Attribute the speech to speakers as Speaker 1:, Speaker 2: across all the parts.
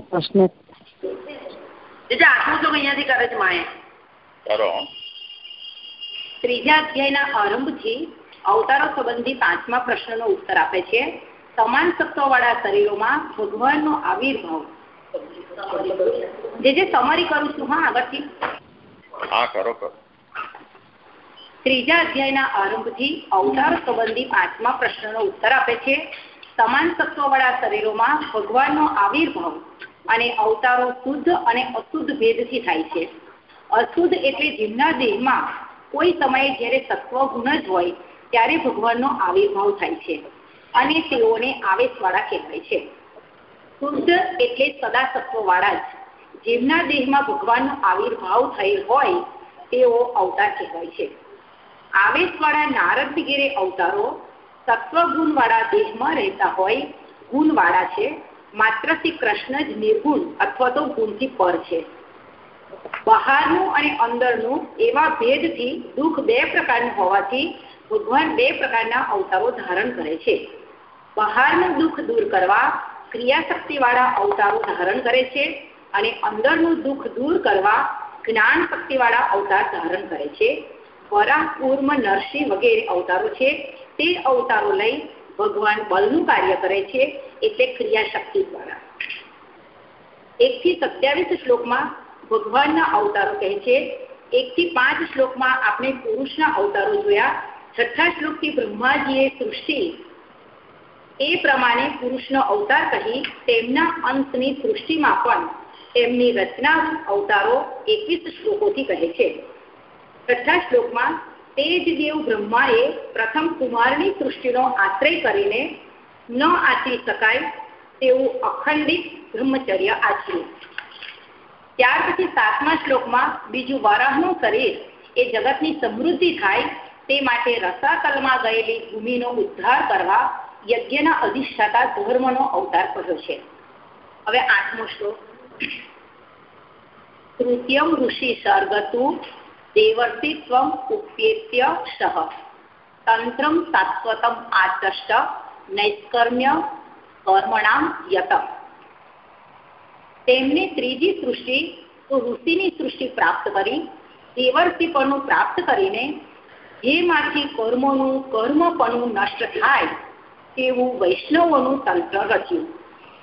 Speaker 1: પ્રશ્ન. અહીંયાથી કરે છે માએ. કરો. ત્રીજા અધ્યાયના આરંભથી અવતારો સંબંધી પાંચમા પ્રશ્નનો ઉત્તર આપે છે. સમાન સત્વવાળા શરીરોમાં ભગવાનનો આવિર્ભાવ. જે જે સમરી કરું છું હા આગળથી. હા કરો કરો. ત્રીજા અધ્યાયના આરંભથી અવતાર સંબંધી પાંચમા પ્રશ્નનો ઉત્તર આપે છે. સમાન સત્વવાળા શરીરોમાં ભગવાનનો આવિર્ભાવ અને અવતારો શુદ્ધ અને અશુદ્ધ ભેદથી થાય છે. અશુદ્ધ એટલે જીવના દેહમાં કોઈ સમયે જ્યારે સત્વ ગુણ જ હોય, ત્યારે ભગવાનનો આવિર્ભાવ થાય છે અને તેઓને આવેશવાળા કહેવાય છે. શુદ્ધ એટલે સદા સત્વવાળા જ. જેમના દેહમાં ભગવાનનો આવિર્ભાવ થયેલ હોય, તેઓ અવતાર કહેવાય છે. આવેશવાળા નારદ વગેરે અવતારો સત્વગુણવાળા દેહમાં રહેતા હોય, ગુણવાળા છે માત્ર શ્રી કૃષ્ણ જ નિર્ગુણ અથવા તો ગુણથી પર છે. બહારનું અને અંદરનું એવા ભેદથી દુઃખ બે પ્રકારનું હોવાથી ભગવાન બે પ્રકારના અવતારો ધારણ કરે છે. બહારનું દુઃખ દૂર કરવા ક્રિયાશક્તિવાળા અવતારો ધારણ કરે છે અને અંદરનું દુઃખ દૂર કરવા જ્ઞાન શક્તિવાળા અવતાર ધારણ કરે છે. વરા કૂર્મ નરસિંહ વગેરે અવતારો છે. તે અવતારો લઈ ભગવાન બલનું કાર્ય કરે છે એટલે ક્રિયાશક્તિ દ્વારા. એકથી સત્યાવીસ શ્લોકમાં ભગવાનના અવતારો કહે છે. એકથી પાંચ શ્લોકમાં આપણે પુરુષના અવતારો જોયા. છઠ્ઠા શ્લોકથી બ્રહ્માજીએ સૃષ્ટિ એ પ્રમાણે પુરુષનો અવતાર કહી તેમના અંતની સૃષ્ટિમાં પણ તેમની રચના અવતારો એકવીસ શ્લોકોથી કહે છે. છઠ્ઠા શ્લોકમાં તે જ દેવ બ્રહ્માએ પ્રથમ કુમારની સૃષ્ટિનો આશ્રય કરીને ન આચરી શકાય તેવું અખંડિત બ્રહ્મચર્ય આચર્યું. ત્યાર પછી સાતમા શ્લોકમાં બીજું વરાહનું શરીર એ જગતની સમૃદ્ધિ થાય તે માટે રસાતલમાં ગયેલી ભૂમિનો ઉદ્ધાર કરવા યજ્ઞના અધિષ્ઠાતા ધર્મનો અવતાર કર્યો છે. હવે આઠમો શ્લોક. તૃતીયમ ઋષિ સર્ગતું દેવર્ષિત્વમ ઉપેત્ય સહ તંત્રમ શાશ્વતમ આચષ્ટ नैष्कर्म्य કર્મણામ યત તેમને ત્રીજી સૃષ્ટિ ઋષિની સૃષ્ટિ પ્રાપ્ત કરી દેવર્ષિપણું પ્રાપ્ત કરીને જેમાંથી કર્મોનું કર્મપણું નષ્ટ થાય તેવું વૈષ્ણવોનું તંત્ર રચ્યું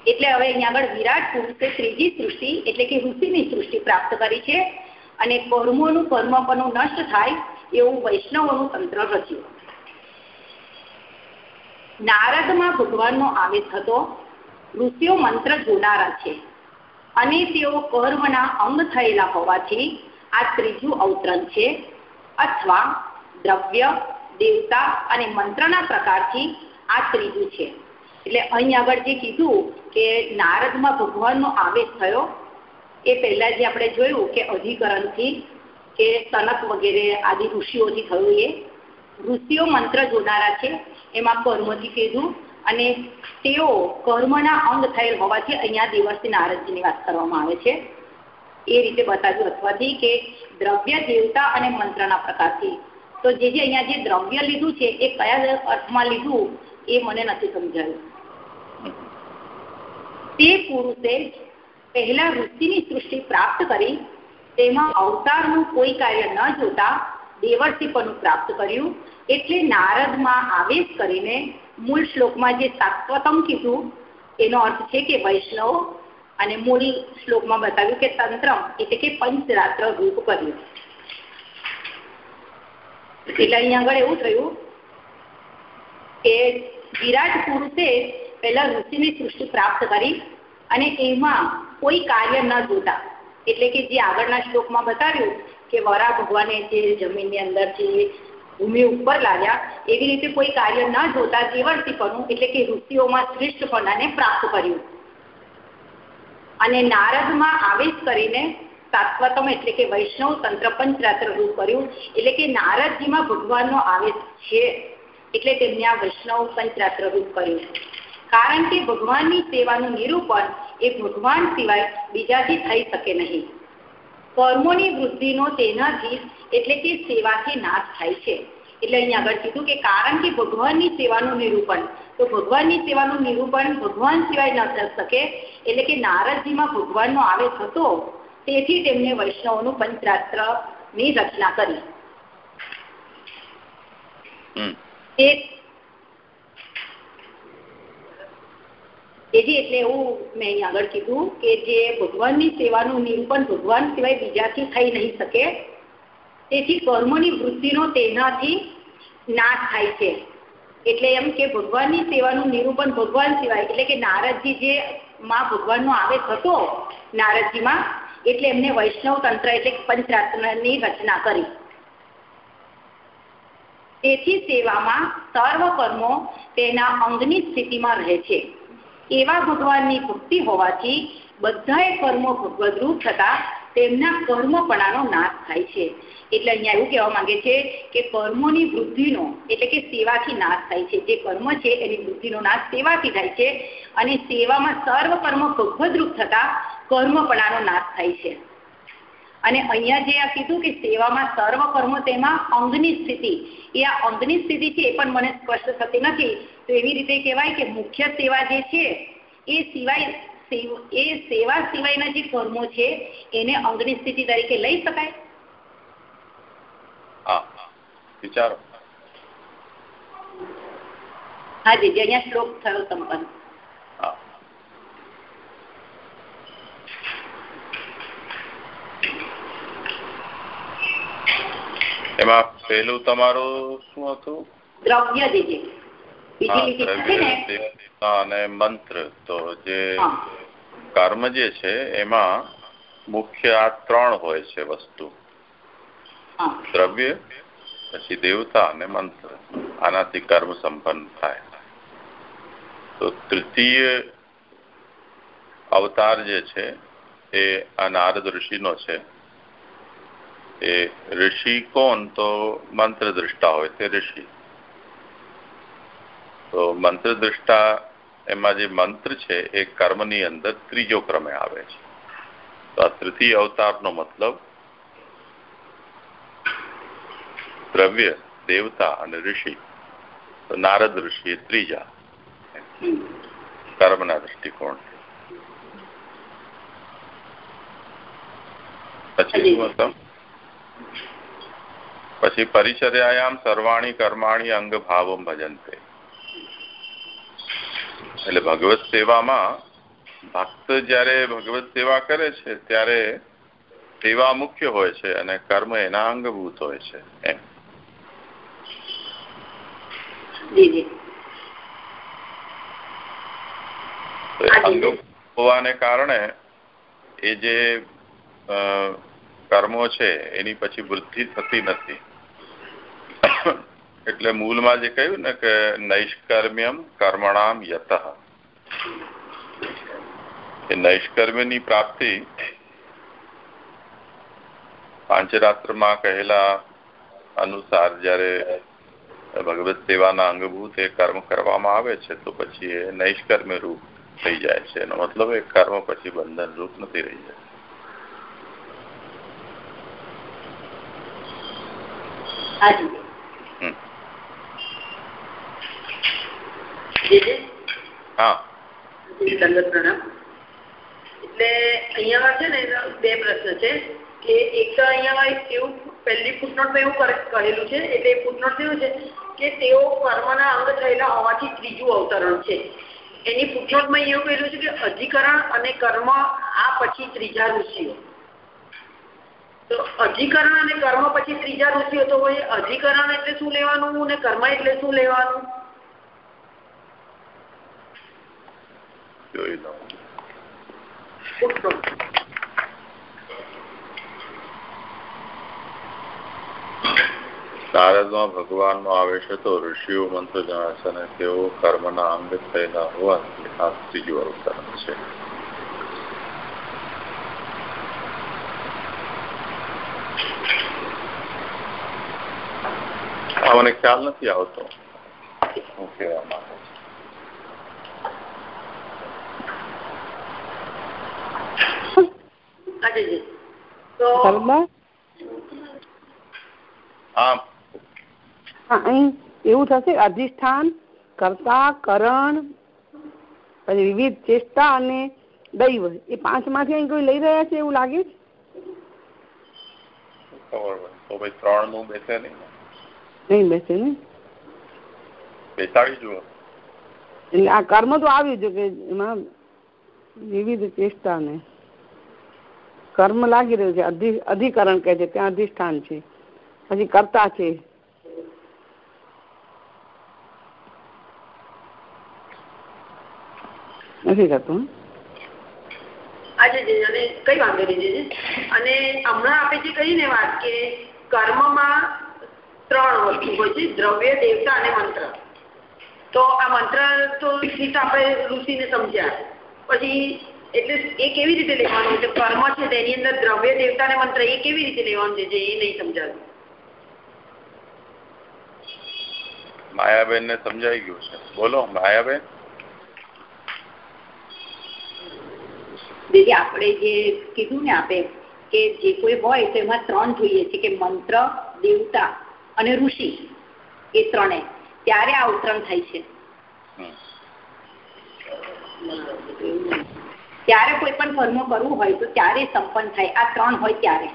Speaker 1: એટલે હવે અહીંયા આગળ વિરાટ પુરુષે ત્રીજી સૃષ્ટિ એટલે કે ઋષિની સૃષ્ટિ પ્રાપ્ત કરી છે અને કર્મોનું કર્મપનું નષ્ટ થાય એવું વૈષ્ણવોનું તંત્ર રચ્યું. નારદમાં ભગવાનનો આવેશ હતો. ઋષિઓ મંત્ર જોનારા છે. અને તેઓ કર્મના અંગ થયેલા હોવાથી આ ત્રીજું અવતરણ છે. અથવા દ્રવ્ય, દેવતા અને મંત્રના પ્રકારથી આ ત્રીજું છે. એટલે અહીં આગળ જે કીધું કે નારદમાં ભગવાનનો આવેશ થયો એ પહેલાં જે આપણે જોયું કે અધિકરણથી કે સનક વગેરે આદિ ઋષિઓથી થયું એ, ઋષિઓ મંત્ર જોનારા છે, એમાં કર્મથી કીધું અને તેઓ કર્મના અંગ થયેલ હોવાથી અહીંયા દિવસથી નારદજીની વાત કરવામાં આવે છે. એ રીતે બતાવ્યું અથવાથી કે દ્રવ્ય દેવતા અને મંત્રના પ્રકારથી. તો જે જે અહીંયા જે દ્રવ્ય લીધું છે, એ કયા અર્થમાં લીધું, એ મને નથી સમજાયું. તે પુરુષે પહેલા ઋષિની સૃષ્ટિ પ્રાપ્ત કરી, તેમાં અવતારનું કોઈ કાર્ય ન જોતા દેવર્ષિપનું પ્રાપ્ત કર્યું, એટલે નારદમાં આવેશ કરીને મૂળ શ્લોકમાં જે સાત્વતમ કીધું, એનો અર્થ છે કે વૈષ્ણવ, અને મૂળ શ્લોકમાં બતાવ્યું કે તંત્રમ, એટલે કે પંચરાત્ર રૂપ કર્યું. એટલે અહીંયા આગળ એવું થયું કે વિરાટ પુરુષે પહેલા ઋષિની સૃષ્ટિ પ્રાપ્ત કરી અને એમાં કોઈ કાર્ય ન જોતા. એટલે કે જે આગળના શ્લોકમાં બતાવ્યું કે વરા ભગવાને જે જમીનની અંદરથી ભૂમિ ઉપર લાવ્યા, એવી રીતે કોઈ કાર્ય ન જોતા દેવર્ષિપણું એટલે કે ઋષિઓમાં શ્રેષ્ઠપણાને પ્રાપ્ત કર્યું. અને નારદમાં આવેશ કરીને શાશ્વતમ એટલે કે વૈષ્ણવ તંત્ર પંચરાત્ર રૂપ કર્યું, એટલે કે નારદજીમાં ભગવાનનો આવેશ છે, એટલે તેમને આ વૈષ્ણવ પંચરાત્ર રૂપ કર્યું. કારણ કે ભગવાનની સેવાનું નિરૂપણ એ ભગવાન સિવાય બીજાથી થઈ શકે નહીં. કર્મોની વૃદ્ધિનો તેનાથી એટલે કે સેવાથી નાશ થાય છે. એટલે અહીંયા આગળ કીધું કે કારણ કે ભગવાનની સેવાનું નિરૂપણ તો ભગવાનની સેવાનું નિરૂપણ ભગવાન સિવાય ન થઈ શકે એટલે કે નારદજીમાં ભગવાનનો આવેશ હતો તેથી તેમણે વૈષ્ણવોનું પંચરાત્રની રચના કરી. એક તેથી એટલે એવું મેં અહીં આગળ કીધું કે જે ભગવાનની સેવાનું નિરૂપણ ભગવાન સિવાય બીજાથી થઈ નહીં શકે, તેથી કર્મોની વૃત્તિનો તેનાથી નાશ થાય છે. એટલે એમ કે ભગવાનની સેવાનું નિરૂપણ ભગવાન સિવાય, એટલે કે નારદજી જે માં ભગવાનનો આવેશ હતો નારદજીમાં, એટલે એમને વૈષ્ણવ તંત્ર એટલે પંચરાત્રની રચના કરી. તેથી સેવામાં સર્વ કર્મો તેના અંગની સ્થિતિમાં રહે છે. એવા ભગવાનની ભક્તિ હોવાથી બધાએ કર્મો ભગવદરૂપ થતા તેમના કર્મપણાનો નાશ થાય છે. એટલે અહીંયા એવું કહેવા માંગે છે કે કર્મોની વૃદ્ધિનો, એટલે કે સેવાથી નાશ થાય છે. જે કર્મ છે એની વૃદ્ધિનો નાશ સેવાથી થાય છે અને સેવામાં સર્વ કર્મ ભગવદરૂપ થતા કર્મપણાનો નાશ થાય છે. અને અહીંયા જે આ કીધું કે સેવામાં સર્વ કર્મો તેમાં અંગની સ્થિતિ એ આ અંગની સ્થિતિ છે એ પણ મને સ્પષ્ટ થતી નથી. તો એવી રીતે કહેવાય કે મુખ્ય સેવા જે છે એ સિવાય એ સેવા સિવાયના જે કર્મો છે એને અંગની સ્થિતિ તરીકે લઈ શકાય?
Speaker 2: વિચારો.
Speaker 1: હા જી અહીંયા શ્લોક થયો સંપન્ન.
Speaker 2: એમાં પેલું તમારું શું હતું?
Speaker 1: દ્રવ્ય છે.
Speaker 2: અને મંત્ર. તો જે કર્મ જે છે એમાં મુખ્ય આ ત્રણ હોય છે વસ્તુ. દ્રવ્ય પછી દેવતા અને મંત્ર. આનાથી કર્મ સંપન્ન થાય. તો તૃતીય અવતાર જે છે એ આ નારદ ઋષિનો છે. એ ઋષિ કોણ? તો મંત્ર દ્રષ્ટા હોય તે ઋષિ. તો મંત્ર દ્રષ્ટા એમાં જે મંત્ર છે એ કર્મની અંદર ત્રીજો ક્રમે આવે છે. તો આ તૃતીય અવતારનો મતલબ દ્રવ્ય દેવતા અને ઋષિ. તો નારદ ઋષિ ત્રીજા. કર્મના દૃષ્ટિકોણ પછી શું હતું પછી પરિચર્યાયામ સર્વાણી કર્માણી અંગ ભાવ ભજનતે એટલે ભગવત સેવામાં ભક્ત જયારે ભગવત સેવા કરે છે ત્યારે સેવા મુખ્ય હોય છે અને કર્મ એના અંગભૂત હોય છે એમ. અંગ હોવાને કારણે એ જે કર્મો છે, એની પછી વૃદ્ધિ થતી નથી. એટલે મૂળમાં જે કહ્યું ને કે નૈષ્કર્મ્યમ કર્મણામ યત. એ નૈષ્કર્મ્યની પ્રાપ્તિ પાંચરાત્રમાં કહેલા અનુસાર જ્યારે ભગવત સેવાના અંગભૂત એ કર્મ કરવામાં આવે છે, તો પછી એ નૈષ્કર્મ્ય રૂપ થઈ જાય છે. એનો મતલબ એ કર્મ પછી બંધન રૂપ નથી રહી જાય
Speaker 3: હા. પ્રણામ. એટલે અહીંયા છે ને બે પ્રશ્ન છે કે એક તો અહીંયા એવું પહેલી ફૂટનોટમાં એવું કહેલું છે એટલે ફૂટનોટ એવું છે કે તેઓ કર્મના અંગ થયેલા હોવાથી ત્રીજું અવતરણ છે. એની ફૂટનોટમાં એવું કહેલું છે કે અધિકરણ અને કર્મ આ પછી ત્રીજા ઋષિઓ. તો અધિકરણ અને કર્મ પછી ત્રીજા ઋષિઓ તો હોય અધિકરણ એટલે શું લેવાનું અને કર્મ એટલે શું લેવાનું?
Speaker 2: જોઈ લો નારદમાં ભગવાનનો આવેશ હતો ઋષિઓ મંત્ર જણાવે છે અને તેઓ કર્મના અંગ થયેલા હોવાથી આ ત્રીજું અવતરણ છે. મને ખ્યાલ નથી આવતો. કહેવા માંગે
Speaker 4: એવું થશે અધિષ્ઠાન કર્તા કરણ પછી વિવિધ ચેષ્ટા અને દૈવ એ પાંચમાંથી અહીં કોઈ લઈ રહ્યા છે એવું લાગે?
Speaker 2: છે ત્રણનું બેસે નહીં
Speaker 4: નહીં બેસે ને.
Speaker 2: બેસાડી જુઓ.
Speaker 4: એટલે આ કર્મ તો આવ્યું છે કે એમાં વિવિધ ચેષ્ટા ને કર્મ લાગી રહ્યું છે અધિકરણ કહે છે ત્યાં અધિષ્ઠાન છે. પછી કરતા છે. નથી થતું
Speaker 3: કઈ વાંધો નહીં અને હમણાં આપણે જે કહી ને વાત કે કર્મમાં ત્રણ વસ્તુ હોય છે દ્રવ્ય દેવતા અને મંત્ર. તો આ મંત્ર તો સીધા આપણે ઋષિને સમજ્યા. પછી એટલે એ કેવી રીતે લેવાનું? છે કર્મ છે તેની અંદર દ્રવ્ય દેવતા અને મંત્ર એ કેવી રીતે લેવાનું છે એ નહીં સમજાવ્યું
Speaker 2: માયાબેન ને સમજાઈ ગયું છે. બોલો માયાબેન.
Speaker 1: દીદી આપણે જે કીધું ને આપે કે જે કોઈ હોય તો એમાં ત્રણ જોઈએ છે કે મંત્ર દેવતા અને ઋષિ, એ ત્રણે. ત્યારે આ ઉતરણ થાય છે. ત્યારે કોઈ પણ કર્મ કરવું હોય તો ત્યારે સંપન્ન થાય. આ ત્રણ હોય ત્યારે.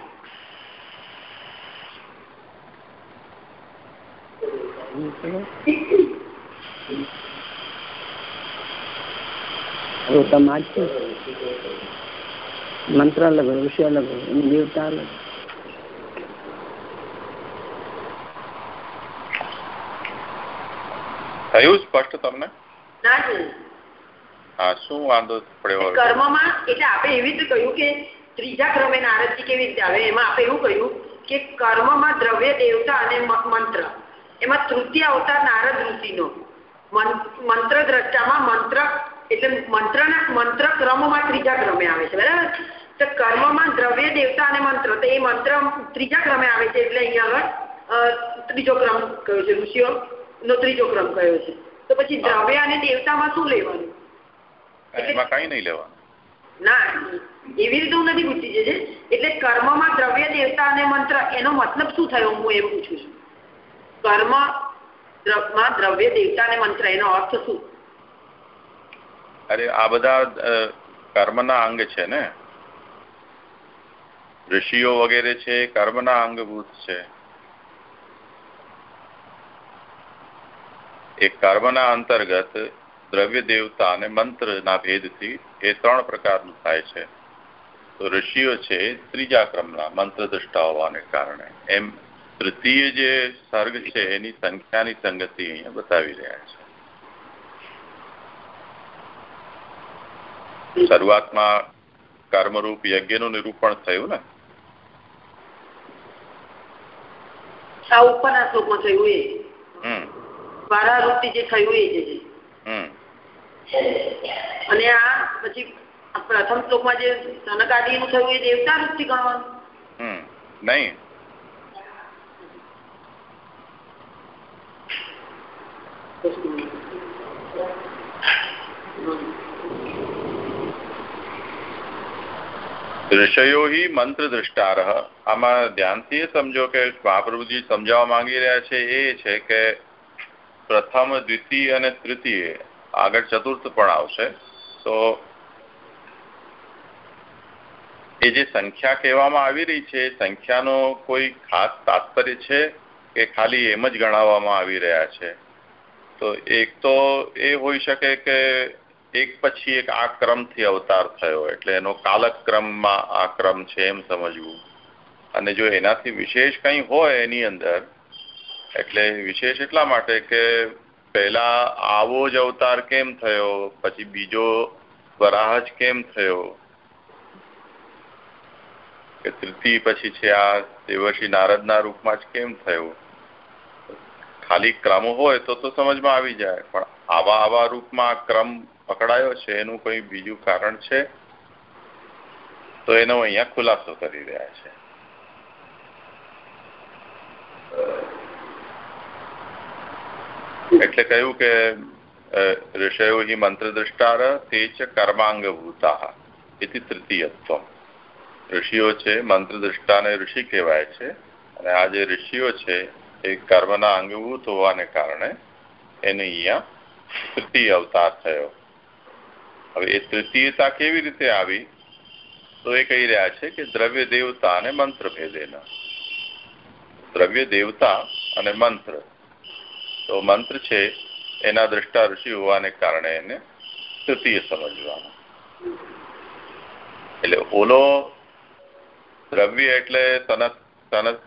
Speaker 4: મંત્ર અલગ ઋષિ અલગ દેવતા અલગ
Speaker 2: થયું સ્પષ્ટ તમને?
Speaker 3: હા
Speaker 2: શું વાંધો પડ્યો
Speaker 3: કર્મમાં એટલે આપણે એવી રીતે કહ્યું કે ત્રીજા ક્રમે નારદજી કેવી રીતે આવે એમાં આપણે એવું કહ્યું કે કર્મમાં દ્રવ્ય દેવતા અને મંત્ર. એમાં તૃતીય અવતાર નારદ ઋષિનો. મંત્ર દ્રષ્ટામાં મંત્ર એટલે મંત્રના મંત્ર ક્રમમાં ત્રીજા ક્રમે આવે છે બરાબર? તો કર્મમાં દ્રવ્ય દેવતા અને મંત્ર. તો એ મંત્ર ત્રીજા ક્રમે આવે છે એટલે અહીંયા આગળ ત્રીજો ક્રમ કયો છે ઋષિઓ? નો ત્રીજો ક્રમ કયો છે? તો પછી દ્રવ્ય અને દેવતામાં શું લેવાનું?
Speaker 2: એમાં કઈ નહીં લેવાનું.
Speaker 3: ના એવી રીતે હું નથી પૂછી છે એટલે કર્મમાં દ્રવ્ય દેવતા અને મંત્ર એનો મતલબ શું થયો? હું એ પૂછું છું. કર્મમાં દ્રવ્ય દેવતા અને મંત્ર એનો અર્થ શું?
Speaker 2: અરે આ બધા કર્મના અંગ છે ને? ઋષિઓ વગેરે છે કર્મના અંગભૂત છે. એ કર્મના અંતર્ગત દ્રવ્ય દેવતા અને મંત્રના ભેદથી એ ત્રણ પ્રકારનું થાય છે. તો ઋષિઓ છે ત્રીજા ક્રમના મંત્ર દ્રષ્ટા હોવાને કારણે. એમ તૃતીય જે સર્ગ છે એની સંખ્યાની સંગતિ અહીંયા બતાવી રહ્યા છે. શરૂઆતમાં કર્મરૂપ યજ્ઞનું નિરૂપણ થયું ને?
Speaker 3: આ ઉપરના શ્લોકમાં થયું એ. વારાવૃત્તિ જે થયું એ જ અને આ પછી પ્રથમ શ્લોકમાં જે સનકાદી નું થયું એ દેવતા વૃત્તિ ગણવાનું
Speaker 2: નહીં. ઋષયો હિ મંત્ર દ્રષ્ટાર. આમાં ધ્યાનથી સમજો કે મહાપ્રભુજી સમજાવવા માંગી રહ્યા છે એ છે કે પ્રથમ, દ્વિતીય અને તૃતીય. આગળ ચતુર્થ પણ આવશે. તો એ જે સંખ્યા કહેવામાં આવી રહી છે, સંખ્યાનો કોઈ ખાસ તાત્પર્ય છે કે ખાલી એમ જ ગણાવવામાં આવી રહ્યા છે? તો એક તો એ હોઈ શકે કે એક પછી એક આ ક્રમથી અવતાર થયો, એટલે એનો કાલક્રમમાં આ ક્રમ છે એમ સમજવું. અને જો એનાથી વિશેષ કંઈ હોય એની અંદર એટલે વિશેષ એટલા માટે કે પહેલા આવો જ અવતાર કેમ થયો? પછી બીજો વરાહ જ કેમ થયો? કે તૃતીય પછી છે આ દેવર્ષિ નારદના રૂપમાં જ કેમ થયું? ખાલી ક્રમ હોય તો તો સમજમાં આવી જાય, પણ આવા આવા રૂપમાં ક્રમ પકડાયો છે, એનું કોઈ બીજું કારણ છે? તો એનો અહીંયા ખુલાસો કરી રહ્યા છે. એટલે કહ્યું કે ઋષયો હિ મંત્ર દ્રષ્ટાર તે છે કર્માંગભૂતા એથી તૃતીયત્વ ઋષિઓ છે મંત્ર દ્રષ્ટાને ઋષિ કહેવાય છે, અને આ જે ઋષિઓ છે, એ કર્મના અંગભૂત હોવાને કારણે એને અહીંયા તૃતીય અવતાર થયો. હવે એ તૃતીયતા કેવી રીતે આવી? તો એ કહી રહ્યા છે કે દ્રવ્ય દેવતા અને મંત્ર ભેદેના. દ્રવ્ય દેવતા અને મંત્ર તો મંત્ર છે, એના દ્રષ્ટા ઋષિ હોવાને કારણે એને તૃતીય સમજવાનું. એટલે ઓલો દ્રવ્ય એટલે તનત તનત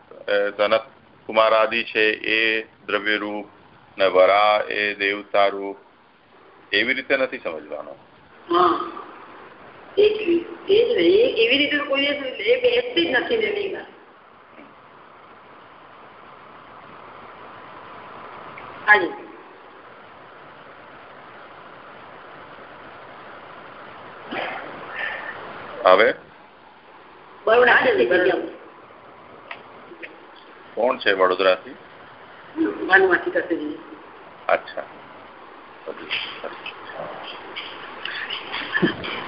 Speaker 2: તનત કુમારાદિ છે, એ દ્રવ્ય રૂપ ને વરા, એ દેવતા રૂપ એવી રીતે નથી સમજવાનો.
Speaker 3: એવી રીતે કોઈ નથી હાજી
Speaker 2: હવે કોણ છે અચ્છા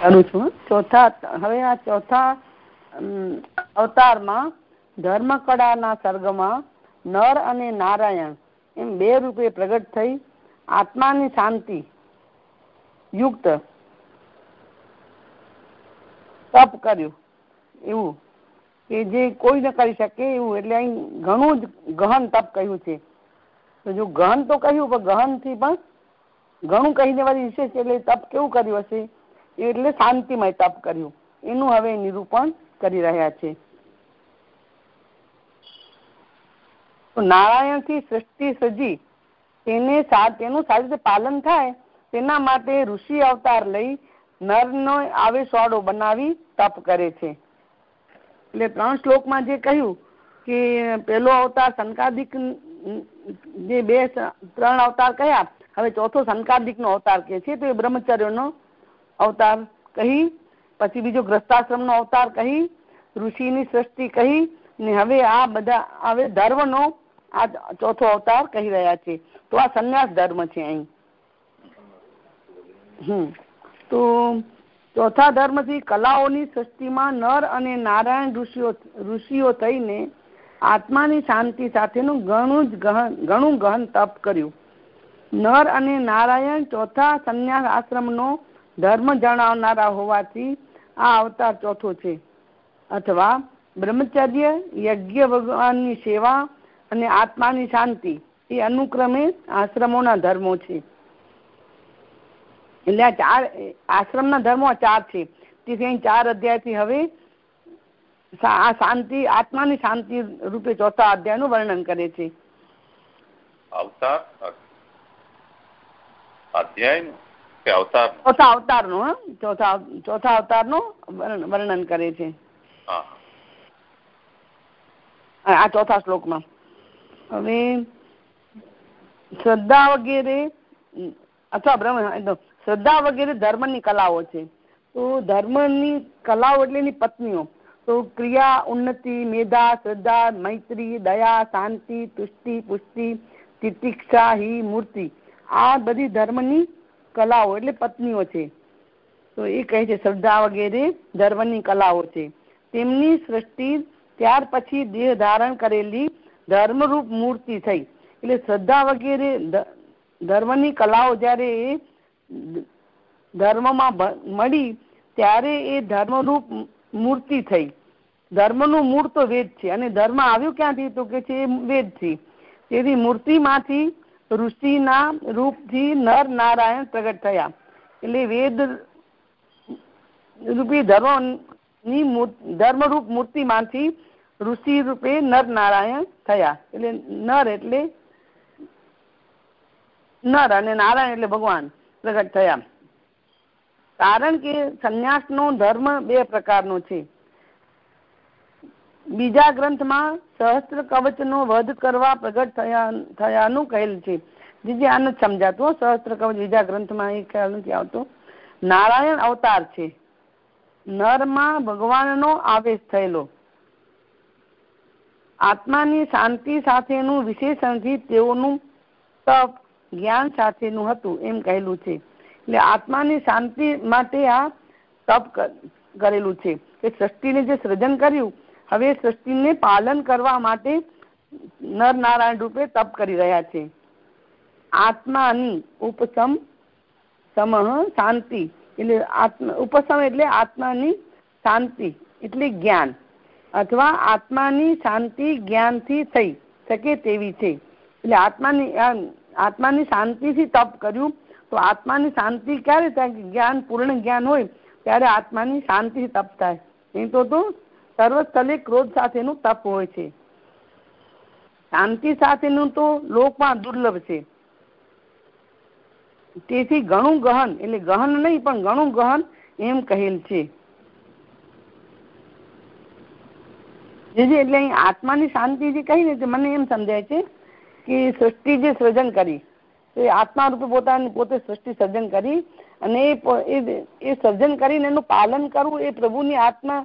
Speaker 4: કરું છું ચોથા હવે આ ચોથા અવતારમાં ધર્મકળાના સર્ગમાં નર અને નારાયણ એમ બે રૂપે પ્રગટ થઈ આત્માની શાંતિ યુક્ત તપ કર્યું. એવું કે જે કોઈ ન કરી શકે એવું એટલે અહીં ઘણું જ ગહન તપ કહ્યું છે. તો જો ગહન તો કહ્યું, પણ ગહનથી પણ ઘણું કહીને વાળી વિશેષ એટલે તપ કેવું કર્યું હશે? એટલે શાંતિમય તપ કર્યું. એનું હવે નિરૂપણ કરી રહ્યા છે. નારાયણથી સૃષ્ટિ સજી, તેને તેનું સારી રીતે પાલન થાય, તેના માટે ઋષિ અવતાર લઈ નર નો આવેશવાળો બનાવી તપ કરે છે. એટલે ત્રણ શ્લોકમાં જે કહ્યું કે પેલો અવતાર શંકાદિક જે બે ત્રણ અવતાર કયા, હવે ચોથો શંકાદિક નો અવતાર કે છે, તો એ બ્રહ્મચર્ય નો અવતાર કહી, પછી બીજો ગ્રસ્તાશ્રમ નો અવતાર કહી ઋષિ ની સૃષ્ટિ કહી, ને હવે આ બધા, હવે ધર્મ નો આ ચોથો અવતાર કહી રહ્યા છે. તો આ સંન્યાસ ધર્મ છે અહીં. તો ચોથા ધર્મથી કલાઓની સૃષ્ટિમાં નર અને નારાયણ ઋષિઓ ઋષિઓ થઈને આત્માની શાંતિ સાથેનું ઘણું જ ગહન, ઘણું ગહન તપ કર્યું. નર અને નારાયણ ચોથા સંન્યાસ આશ્રમનો ધર્મ જણાવનારા હોવાથી આ અવતાર ચોથો છે. અથવા બ્રહ્મચર્ય યજ્ઞ ભગવાનની સેવા અને આત્માની શાંતિ એ અનુક્રમે આશ્રમોના ધર્મો છે. એટલે આ ચાર આશ્રમના ધર્મો ચાર છે. તેથી અહીં ચાર અધ્યાયથી હવે આ શાંતિ આત્માની શાંતિ રૂપે ચોથા અધ્યાયનું વર્ણન કરે છે.
Speaker 2: અવતાર અધ્યાય કે અવતાર
Speaker 4: ચોથા અવતારનું ચોથા ચોથા અવતારનું વર્ણન કરે છે. આ ચોથા શ્લોકમાં. હવે શ્રદ્ધા વગેરે, અથવા બ્રહ્મ શ્રદ્ધા વગેરે ધર્મની કલાઓ છે. તો ધર્મની કલાઓ એટલે એની પત્નીઓ. તો ક્રિયા, ઉન્નતિ, મેધા, શ્રદ્ધા, મૈત્રી, દયા, શાંતિ, તુષ્ટિ, પુષ્ટિ, તિતિક્ષા, હિ, મૂર્તિ. આ બધી ધર્મની કલાઓ એટલે પત્નીઓ છે. તો એ કહે છે શ્રદ્ધા વગેરે ધર્મની કલાઓ છે. તેમની સૃષ્ટિ ત્યાર પછી દેહ ધારણ કરેલી ધર્મરૂપ મૂર્તિ થઈ. એટલે શ્રદ્ધા વગેરે ધર્મની કલાઓ જ્યારે એ ધર્મમાં મળી ત્યારે એ ધર્મરૂપ મૂર્તિ થઈ. ધર્મનું મૂળ તો વેદ છે અને ધર્મ આવ્યું ક્યાંથી તો કે છે વેદથી. તેથી મૂર્તિમાંથી ઋષિના રૂપથી નર નારાયણ પ્રગટ થયા. એટલે વેદ રૂપી ધર્મની ધર્મરૂપ મૂર્તિમાંથી ઋષિ રૂપે નર નારાયણ થયા. એટલે નર એટલે નર અને નારાયણ એટલે ભગવાન પ્રગટ થયા. કારણ કે સંન્યાસ નો ધર્મ બે પ્રકારનો છે. બીજા ગ્રંથમાં સહસ્ત્ર કવચ નો વધ કરવા પ્રગટ થયા, થયાનું કહેલ છે. જે આ નથી સમજાતું સહસ્ત્ર કવચ બીજા ગ્રંથમાં એ ખ્યાલ નથી આવતો. નારાયણ અવતાર છે. નરમાં ભગવાનનો આવેશ થયેલો. આત્માની શાંતિ સાથેનું વિશેષણથી તેઓનું તપ જ્ઞાન સાથેનું હતું એમ કહેલું છે. એટલે આત્માની શાંતિ માટે આ તપ કરેલું છે. કે સૃષ્ટિને જે સર્જન કર્યું, હવે સૃષ્ટિને પાલન કરવા માટે નર નારાયણ રૂપે તપ કરી રહ્યા છે. આત્માની ઉપસમ સમહ શાંતિ. એટલે આત્મા, ઉપસમ એટલે આત્માની શાંતિ, એટલે જ્ઞાન. અથવા આત્માની શાંતિ જ્ઞાનથી થઈ શકે તેવી છે. એટલે આત્માની આત્માની શાંતિથી તપ કર્યું, તો આત્માની શાંતિ ક્યારે થાય જ્ઞાન, પૂર્ણ જ્ઞાન હોય, ત્યારે આત્માની શાંતિથી તપ થાય. નહીં તો તો સર્વસ્થલે ક્રોધ સાથેનું તપ હોય છે. શાંતિ સાથેનું તો લોકમાં દુર્લભ છે. તેથી ઘણું ગહન, એટલે ગહન નહીં, પણ ઘણું ગહન એમ કહેલ છે. એટલે અહીં આત્માની શાંતિ જે કહી ને મને એમ સમજાય છે કે સૃષ્ટિ જે સર્જન કરી એ આત્મા રૂપે પોતાની પોતે સૃષ્ટિ સર્જન કરી અને એ સર્જન કરીને એનું પાલન કરવું, એ પ્રભુની આત્મા,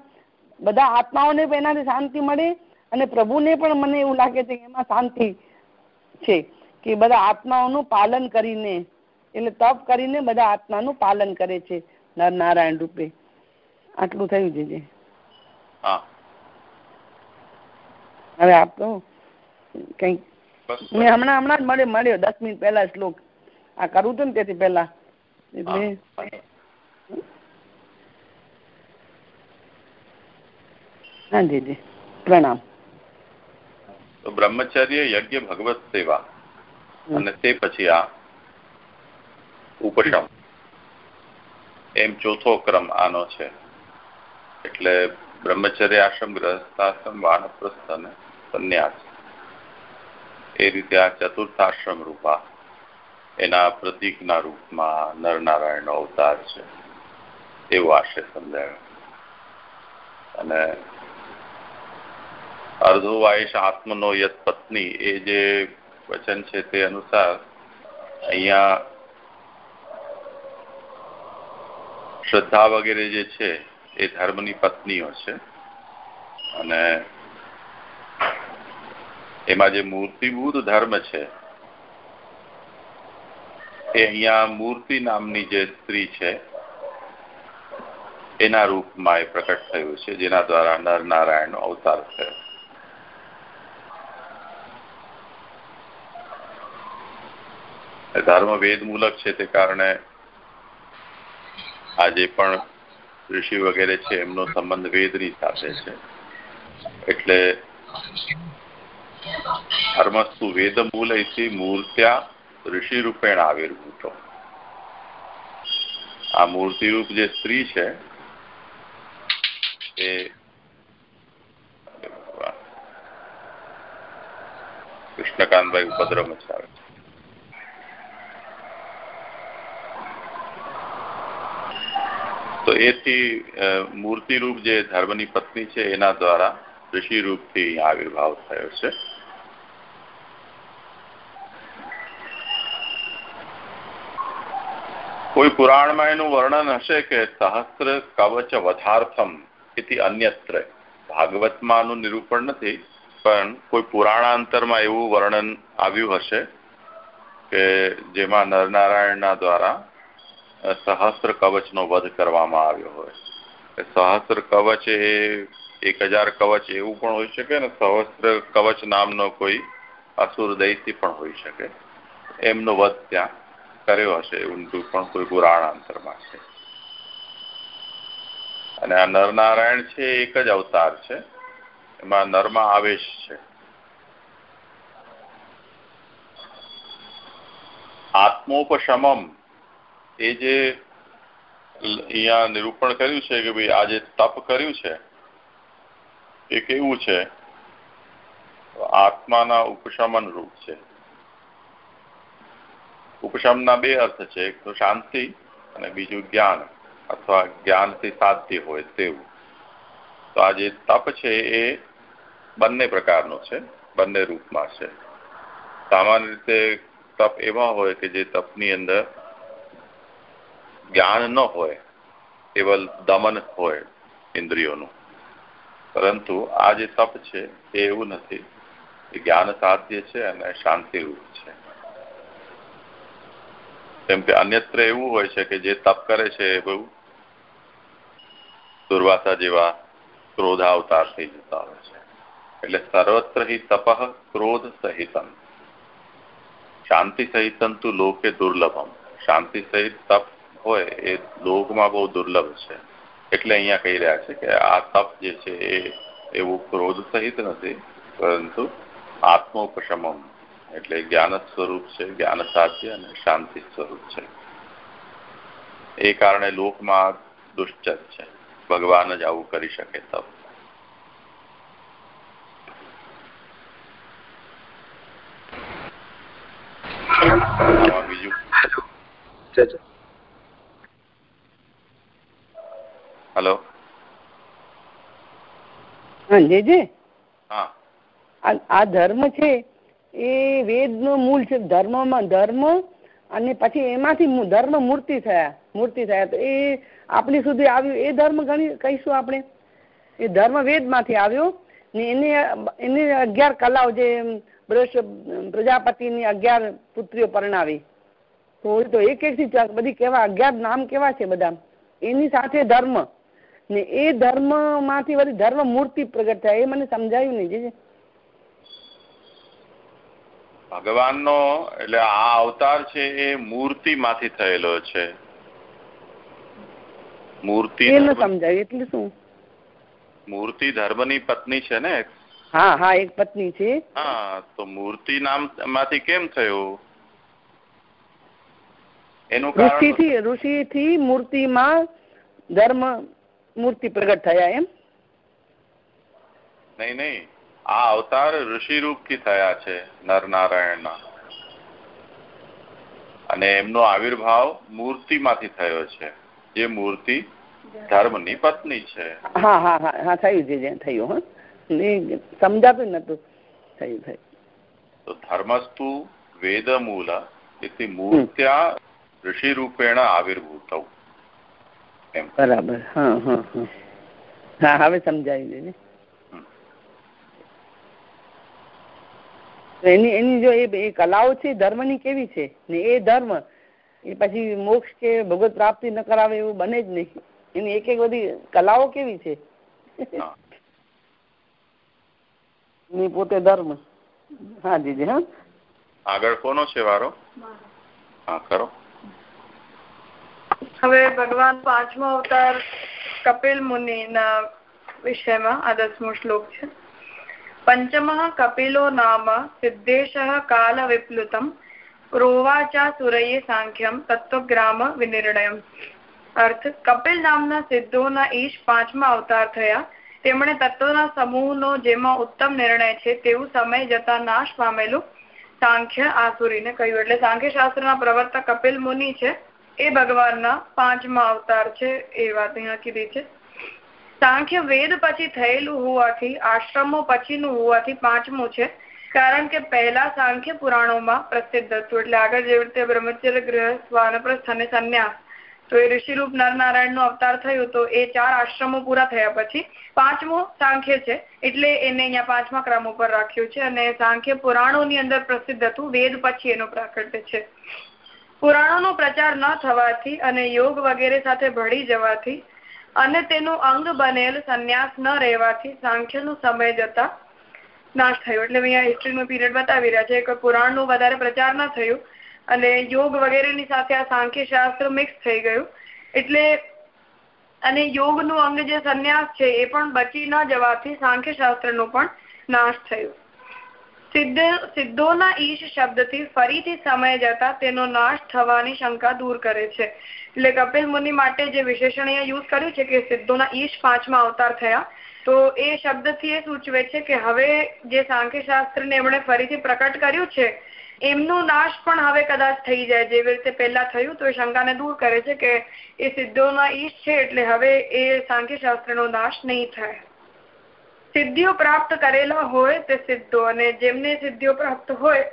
Speaker 4: બધા આત્માઓને પણ એનાથી શાંતિ મળે અને પ્રભુને પણ મને એવું લાગે છે કે એમાં શાંતિ છે કે બધા આત્માઓનું પાલન કરીને, એટલે તપ કરીને બધા આત્માનું પાલન કરે છે નર નારાયણ રૂપે. આટલું થયું છે હવે આપ કંઈક મેં હમણાં હમણાં જ મળ્યો મળ્યો. દસ મિનિટ પહેલા શ્લોક. આ કરવું હતું ને તેથી પહેલા. એટલે હા દીદી પ્રણામ.
Speaker 2: તો બ્રહ્મચર્ય યજ્ઞ ભગવત સેવા. અને તે પછી આ ઉપશમ. એમ ચોથો ક્રમ આનો છે. એટલે બ્રહ્મચર્ય આશ્રમ ગ્રહસ્થાશ્રમ વાનપ્રસ્થ અને સંન્યાસ એ રીતે આ ચતુર્થાશ્રમ રૂપા એના પ્રતીકના રૂપમાં નરનારાયણનો અવતાર છે. એવું આશય સમજાયો. અને અર્ધો વાયશ આત્મનો યત પત્ની એ જે વચન છે તે અનુસાર અહીંયા શ્રદ્ધા વગેરે જે છે એ ધર્મની પત્નીઓ છે. અને એમાં જે મૂર્તિભૂત ધર્મ છે, એ અહીંયા મૂર્તિ નામની જે સ્ત્રી છે, એના રૂપમાં એ પ્રકટ થયું છે, જેના દ્વારા નર નારાયણનો અવતાર થયો ધર્મ વેદ મૂલક છે તે કારણે આજે પણ ઋષિ વગેરે છે, એમનો સંબંધ વેદની સાથે છે. એટલે ધર્મસ્તુ વેદમૂલ ઇતિ મૂર્ત્યા ઋષિ રૂપેણ આવિર્ભૂતો આ મૂર્તિરૂપ જે સ્ત્રી છે એ કૃષ્ણકાંતભાઈ ઉપદ્રવ મચાવે છે તો એથી મૂર્તિરૂપ જે ધર્મની પત્ની છે એના દ્વારા ઋષિ રૂપથી આવિર્ભાવ થયો છે। કોઈ પુરાણમાં એનું વર્ણન હશે કે સહસ્ત્ર કવચ વધાર્થમ એથી અન્યત્ર. ભાગવતમાં આનું નિરૂપણ નથી, પણ કોઈ પુરાણાંતરમાં એવું વર્ણન આવ્યું હશે કે જેમાં નરનારાયણના દ્વારા સહસ્ત્ર કવચનો વધ કરવામાં આવ્યો હોય. સહસ્ત્ર કવચ એ એક હજાર કવચ એવું પણ હોઈ શકે ને સહસ્ત્ર કવચ નામનો કોઈ અસુર દૈત્ય પણ હોઈ શકે. એમનો વધ ત્યાં કર્યો હશે ઊંધું પણ કોઈ પુરાણાંતરમાં છે. અને આ નરનારાયણ છે એક જ અવતાર છે. એમાં નરમાં આવેશ છે. આત્મોપશમમ એ જે અહીંયા નિરૂપણ કર્યું છે કે ભાઈ આ જે તપ કર્યું છે, એ કેવું છે? આત્માના ઉપશમન રૂપ છે. ઉપશમના બે અર્થ છે. એક તો શાંતિ અને બીજું જ્ઞાન અથવા જ્ઞાનથી સાધ્ય હોય તેવું. તો આ જે તપ છે એ બંને પ્રકારનો છે, બંને રૂપમાં છે. સામાન્ય રીતે તપ એવા હોય કે જે તપની અંદર જ્ઞાન ન હોય, કેવલ દમન હોય ઇન્દ્રિયોનું. પરંતુ આ જે તપ છે એ એવું નથી. એ જ્ઞાન સાધ્ય છે અને શાંતિરૂપ છે. કેમ કે અન્યત્ર એવું હોય છે કે જે તપ કરે છે એ બહુ દુર્વાસા જેવા ક્રોધાવતાર થઈ જતા હોય છે. એટલે સર્વત્ર હિ તપ ક્રોધ સહિતમ. શાંતિ સહિતમ તું લોકે દુર્લભમ. શાંતિ સહિત તપ હોય એ લોકમાં બહુ દુર્લભ છે. એટલે અહીંયા કહી રહ્યા છે કે આ તપ જે છે એ એવું ક્રોધ સહિત નથી, પરંતુ આત્મોપશમમ. એટલે જ્ઞાન સ્વરૂપ છે જ્ઞાન સાધ્ય અને શાંતિ સ્વરૂપ છે. એ કારણે લોકમાં દુશ્ચર છે. ભગવાન જ આવું કરી શકે તપ બીજું? હેલો.
Speaker 4: હા જે આ ધર્મ છે એ વેદ નો મૂળ છે, ધર્મમાં ધર્મ અને પછી એમાંથી ધર્મ મૂર્તિ થયા મૂર્તિ થયા. તો એ આપણી સુધી આવ્યું, એ ધર્મ ગણી, કહીશું આપણે. એ ધર્મ વેદમાંથી આવ્યો ને એને એને અગિયાર કલાઓ જે પ્રજાપતિની અગિયાર પુત્રીઓ પરણાવી. તો તો એક એક થી બધી કેવા, અગિયાર નામ કેવા છે બધા. એની સાથે ધર્મ. ને એ ધર્મમાંથી વળી ધર્મ મૂર્તિ પ્રગટ થાય, એ મને સમજાયું નહીં, જે
Speaker 2: ભગવાનનો એટલે આ અવતાર છે એ મૂર્તિ માંથી થયેલો છે. મૂર્તિ
Speaker 4: સમજાય એટલે શું?
Speaker 2: મૂર્તિ ધર્મની પત્ની છે ને
Speaker 4: હા હા એક પત્ની છે.
Speaker 2: હા તો મૂર્તિ નામમાંથી કેમ થયું? એનું ઋષિ
Speaker 4: થી ઋષિ થી મૂર્તિમાં ધર્મ મૂર્તિ પ્રગટ થયા એમ?
Speaker 2: નહીં નહીં. આ અવતાર ઋષિ રૂપથી થયા છે નરનારાયણના. અને એમનો આવિર્ભાવ મૂર્તિ માંથી થયો છે. જે મૂર્તિ ધર્મની પત્ની છે.
Speaker 4: હા હા હા હા થયું છે થયું હા. સમજાતું નતું. થયું થયું.
Speaker 2: તો ધર્મસ્તુ વેદમૂલ એથી મૂર્ત્યા ઋષિ રૂપેણ આવિર્ભૂત
Speaker 4: બરાબર હા હા હા. હવે સમજાવી દીધી એની એની જો એ કલાઓ છે ધર્મની કેવી છે? ને એ ધર્મ એ પછી મોક્ષ કે ભગવત પ્રાપ્તિ ન કરાવે એવું બને જ નહીં. એની એક એક બધી કલાઓ કેવી છે? ની પોતે ધર્મ. હા દીદી હા.
Speaker 2: આગળ કોનો છે વારો? હા કરો
Speaker 5: હવે ભગવાન પાંચમો અવતાર કપિલ મુનિ ના વિષયમાં આ દસમો શ્લોક છે. પંચમઃ કપિલો નામ સિદ્ધેશः કાલવિપ્લુતम् પ્રોવાચા सांख्यम तत्वग्राम વિનિર્ણયમ. અર્થ, કપિલ નામના સિદ્ધોના ઈશ પાંચમા અવતાર થયા. તેમણે તત્વના સમૂહનો જેમાં ઉત્તમ નિર્ણય છે તેવું સમય જતા નાશ પામેલું સાંખ્ય આસુરીને કહ્યું. એટલે સાંખ્ય શાસ્ત્રના પ્રવર્તક કપિલ મુનિ છે, એ ભગવાનના પાંચમા અવતાર છે એ વાત અહીંયા કીધી છે. સાંખ્ય વેદ પછી થયેલું હોવાથી, આશ્રમો પછીનું હોવાથી પાંચમું છે. કારણ કે પહેલા સાંખ્ય પુરાણોમાં પ્રસિદ્ધ હતું. એટલે આગળ જેવી રીતે બ્રહ્મચર્ય ગૃહ વાનપ્રસ્થ અને સંન્યાસ, તો એ ઋષિરૂપ નરનારાયણ નો અવતાર થયો, તો એ ચાર આશ્રમો પૂરા થયા પછી પાંચમો સાંખ્ય છે. એટલે એને અહીંયા પાંચમા ક્રમ ઉપર રાખ્યું છે. અને સાંખ્ય પુરાણોની અંદર પ્રસિદ્ધ હતું, વેદ પછી એનો પ્રાકટ્ય છે. પુરાણોનો પ્રચાર ન થવાથી અને યોગ વગેરે સાથે ભળી જવાથી અને તેનું અંગ બનેલ સંન્યાસ ન રહેવાથી સાંખ્યનો સમય જતા નાશ થયો. એટલે અહીંયા હિસ્ટ્રીનું પીરિયડ બતાવી રહ્યા છે. કે પુરાણનું વધારે પ્રચાર ન થયું અને યોગ વગેરેની સાથે આ સાંખ્ય શાસ્ત્ર મિક્સ થઈ ગયું. એટલે અને યોગનું અંગ જે સંન્યાસ છે એ પણ બચી ન જવાથી સાંખ્ય શાસ્ત્રનું પણ નાશ થયું. સિદ્ધ, સિદ્ધોના ઈશ શબ્દથી ફરીથી સમય જતા તેનો નાશ થવાની શંકા દૂર કરે છે. એટલે કપિલ મુનિ માટે જે વિશેષણ યુઝ કર્યું છે કે સિદ્ધોના ઈશ પાંચમા અવતાર થયા, તો એ શબ્દથી એ સૂચવે છે કે હવે જે સાંખ્યશાસ્ત્રને એમણે ફરીથી પ્રકટ કર્યું છે, એમનું નાશ પણ હવે કદાચ થઈ જાય. જેવી રીતે પહેલા થયું, તો એ શંકાને દૂર કરે છે કે એ સિદ્ધોના ઈશ છે, એટલે હવે એ સાંખ્યશાસ્ત્રનો નાશ નહીં થાય. સિદ્ધિઓ પ્રાપ્ત કરેલા હોય તે સિદ્ધો અને જેમને સિદ્ધિઓ પ્રાપ્ત હોય,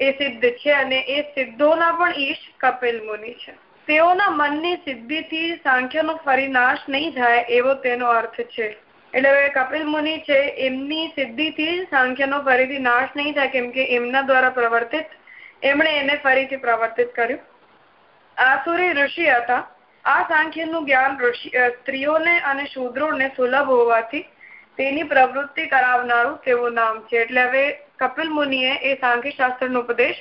Speaker 5: એ સિદ્ધ છે અને એ સિદ્ધોના પણ ઈશ કપિલ મુનિ છે. તેઓના મનની સિદ્ધિથી સાંખ્યનો ફરી નાશ નહીં થાય એવો તેનો અર્થ છે. એટલે કપિલ મુનિ છે, એમની સિદ્ધિથી સાંખ્યનો ફરીથી નાશ નહીં થાય કેમ કે એમના દ્વારા પ્રવર્તિત, એમણે એને ફરીથી પ્રવર્તિત કર્યું. આસુરી ઋષિ હતા. આ સાંખ્યનું જ્ઞાન ઋષિ સ્ત્રીઓને અને શૂદ્રોને સુલભ હોવાથી તેની પ્રવૃત્તિ કરાવનારું તેવું નામ છે. એટલે હવે કપિલ મુનિએ એ સાંખ્ય શાસ્ત્રનો ઉપદેશ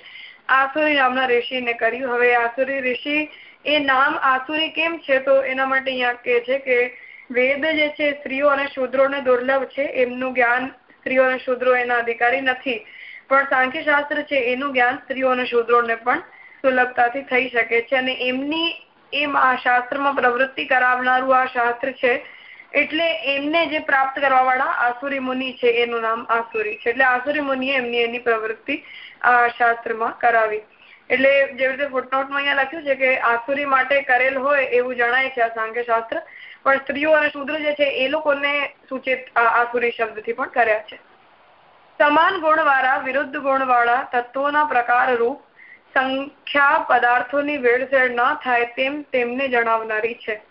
Speaker 5: આસુરી નામના ઋષિને કર્યું. હવે આસુરી ઋષિ એ નામ આસુરી કેમ છે? તો એના માટે અહીંયા કહે છે કે વેદ જે છે, સ્ત્રીઓ અને શૂદ્રોને દુર્લભ છે. એમનું જ્ઞાન સ્ત્રીઓ અને શૂદ્રો એના અધિકારી નથી. પણ સાંખ્ય શાસ્ત્ર છે, એનું જ્ઞાન સ્ત્રીઓ અને શૂદ્રોને પણ સુલભતાથી થઈ શકે છે. અને એમની એમ આ શાસ્ત્રમાં પ્રવૃત્તિ કરાવનારું આ શાસ્ત્ર છે એટલે એમને જે પ્રાપ્ત કરવા વાળા આસુરી મુનિ છે, એનું નામ આસુરી છે. એટલે આસુરી મુનિએ એમની એની પ્રવૃત્તિ આ શાસ્ત્રમાં કરાવી. એટલે જેવી રીતે ફૂટનોટમાં અહીંયા લખ્યું છે કે આસુરી માટે કરેલ હોય એવું જણાય છે આ સાંખ્ય શાસ્ત્ર. પણ સ્ત્રીઓ અને શૂદ્ર જે છે, એ લોકોને સૂચિત આસુરી શબ્દથી પણ કર્યા છે. સમાન ગુણવાળા, વિરુદ્ધ ગુણવાળા, તત્વોના પ્રકાર રૂપ, સંખ્યા પદાર્થોની વેળસેળ ન થાય તેમ તેમને જણાવનારી છે.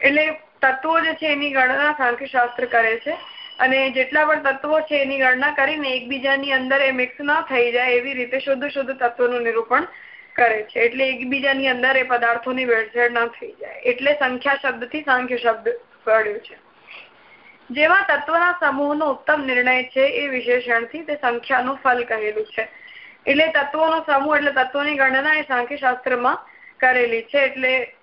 Speaker 5: એટલે તત્વો જે છે એની ગણના સાંખ્યશાસ્ત્ર કરે છે. અને જેટલા પણ તત્વો છે એની ગણના કરીને એકબીજાની અંદર એ મિક્સ ન થઈ જાય એવી રીતે શુદ્ધ શુદ્ધ તત્વોનું નિરૂપણ કરે છે. એટલે એકબીજાની અંદર એ પદાર્થોની વેળસેળ ન થઈ જાય. એટલે સંખ્યા શબ્દથી સાંખ્ય શબ્દ પડ્યું છે. જેમાં તત્વના સમૂહનો ઉત્તમ નિર્ણય છે એ વિશેષણથી તે સંખ્યાનું ફલ કહેલું છે. એટલે તત્વોનો સમૂહ એટલે તત્વોની ગણના એ સાંખ્યશાસ્ત્રમાં કરેલી છે. એટલે